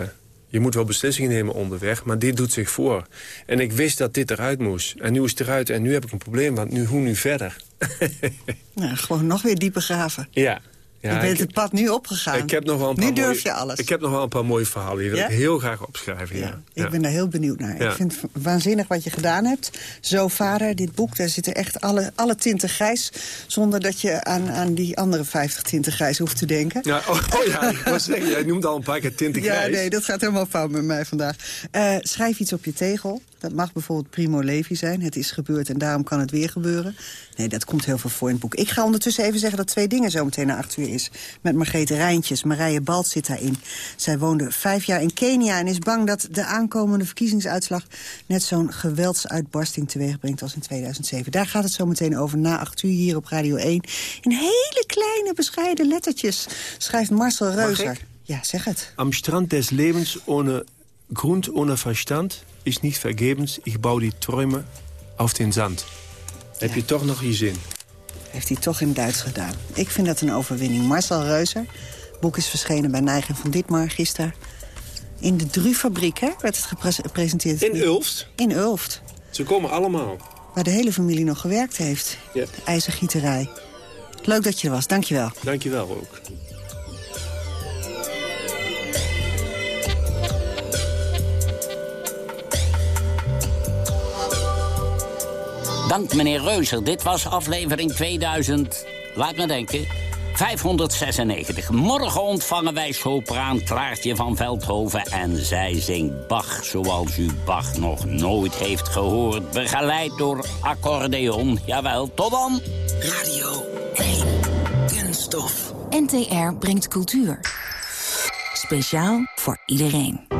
je moet wel beslissingen nemen onderweg, maar dit doet zich voor. En ik wist dat dit eruit moest. En nu is het eruit en nu heb ik een probleem, want nu, hoe nu verder? nou, gewoon nog weer dieper graven. Ja. Ja, je bent het pad nu opgegaan. Ik heb nog wel een paar nu durf mooie, je alles. Ik heb nog wel een paar mooie verhalen. Die wil ik heel graag opschrijven. Ja. ja. Ik ben daar heel benieuwd naar. Ik vind het waanzinnig wat je gedaan hebt. Zo vader, dit boek, daar zitten echt alle, alle tinten grijs... zonder dat je aan, aan die andere 50 tinten grijs hoeft te denken. Ja, oh, oh ja, ik was zeggen, jij noemt al een paar keer tinten grijs. Ja, nee, dat gaat helemaal fout met mij vandaag. Uh, schrijf iets op je tegel. Dat mag bijvoorbeeld Primo Levi zijn. Het is gebeurd en daarom kan het weer gebeuren. Nee, dat komt heel veel voor in het boek. Ik ga ondertussen even zeggen dat twee dingen zo meteen na acht uur is. Met Margrethe Rijntjes. Marije Balt zit daarin. Zij woonde vijf jaar in Kenia en is bang dat de aankomende verkiezingsuitslag... net zo'n geweldsuitbarsting teweeg brengt als in 2007. Daar gaat het zo meteen over na acht uur hier op Radio 1. In hele kleine, bescheiden lettertjes schrijft Marcel Reuser. Ja, zeg het. Am strand des levens ohne Grund ohne Verstand is niet vergebens. Ik bouw die Träume auf den Sand. Ja. Heb je toch nog je zin? Heeft hij toch in Duits gedaan. Ik vind dat een overwinning. Marcel Reuser. Boek is verschenen bij Nijgen van Ditmar gisteren. In de Drufabriek, hè, werd het gepresenteerd. In Ulft? In Ulft. Ze komen allemaal. Waar de hele familie nog gewerkt heeft. Ja. De ijzergieterij. Leuk dat je er was, dankjewel. Dankjewel ook. Dank meneer Reuser. Dit was aflevering 2000, laat me denken, 596. Morgen ontvangen wij sopraan Klaartje van Veldhoven... en zij zingt Bach zoals u Bach nog nooit heeft gehoord. Begeleid door accordeon. Jawel, tot dan. Radio 1. Kunststof. NTR brengt cultuur. Speciaal voor iedereen.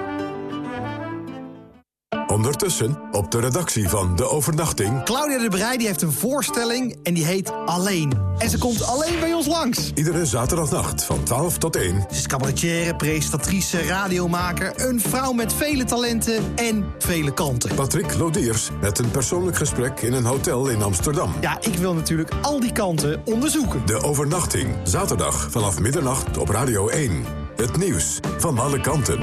Ondertussen op de redactie van De Overnachting... Claudia de Breij die heeft een voorstelling en die heet Alleen. En ze komt alleen bij ons langs. Iedere zaterdagnacht van 12 tot 1. Ze is cabaretière, presentatrice, radiomaker... een vrouw met vele talenten en vele kanten. Patrick Lodiers met een persoonlijk gesprek in een hotel in Amsterdam. Ja, ik wil natuurlijk al die kanten onderzoeken. De Overnachting, zaterdag vanaf middernacht op Radio 1. Het nieuws van alle kanten.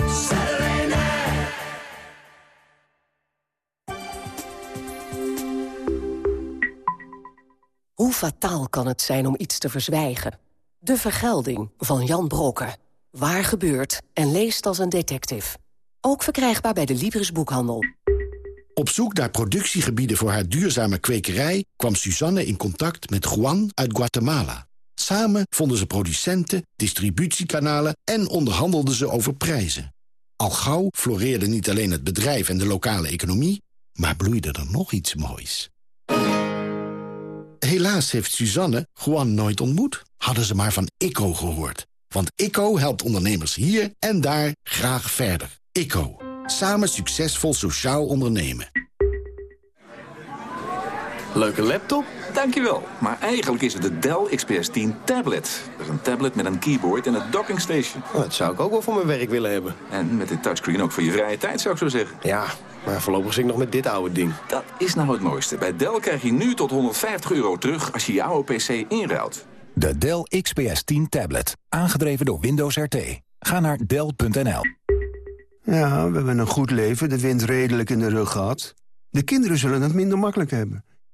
Fataal kan het zijn om iets te verzwijgen? De Vergelding van Jan Brokken. Waar gebeurt en leest als een detective. Ook verkrijgbaar bij de Libris Boekhandel. Op zoek naar productiegebieden voor haar duurzame kwekerij... kwam Suzanne in contact met Juan uit Guatemala. Samen vonden ze producenten, distributiekanalen... en onderhandelden ze over prijzen. Al gauw floreerde niet alleen het bedrijf en de lokale economie... maar bloeide er nog iets moois. Helaas heeft Suzanne Juan nooit ontmoet. Hadden ze maar van ICO gehoord. Want ICO helpt ondernemers hier en daar graag verder. ICO. Samen succesvol sociaal ondernemen. Leuke laptop? Dankjewel. Maar eigenlijk is het de Dell XPS 10 tablet. Dat is een tablet met een keyboard en een docking station. Oh, dat zou ik ook wel voor mijn werk willen hebben. En met dit touchscreen ook voor je vrije tijd, zou ik zo zeggen. Ja, maar voorlopig zit ik nog met dit oude ding. Dat is nou het mooiste. Bij Dell krijg je nu tot 150 euro terug als je je oude PC inruilt. De Dell XPS 10 tablet. Aangedreven door Windows RT. Ga naar Dell.nl. Ja, we hebben een goed leven, de wind redelijk in de rug gehad. De kinderen zullen het minder makkelijk hebben.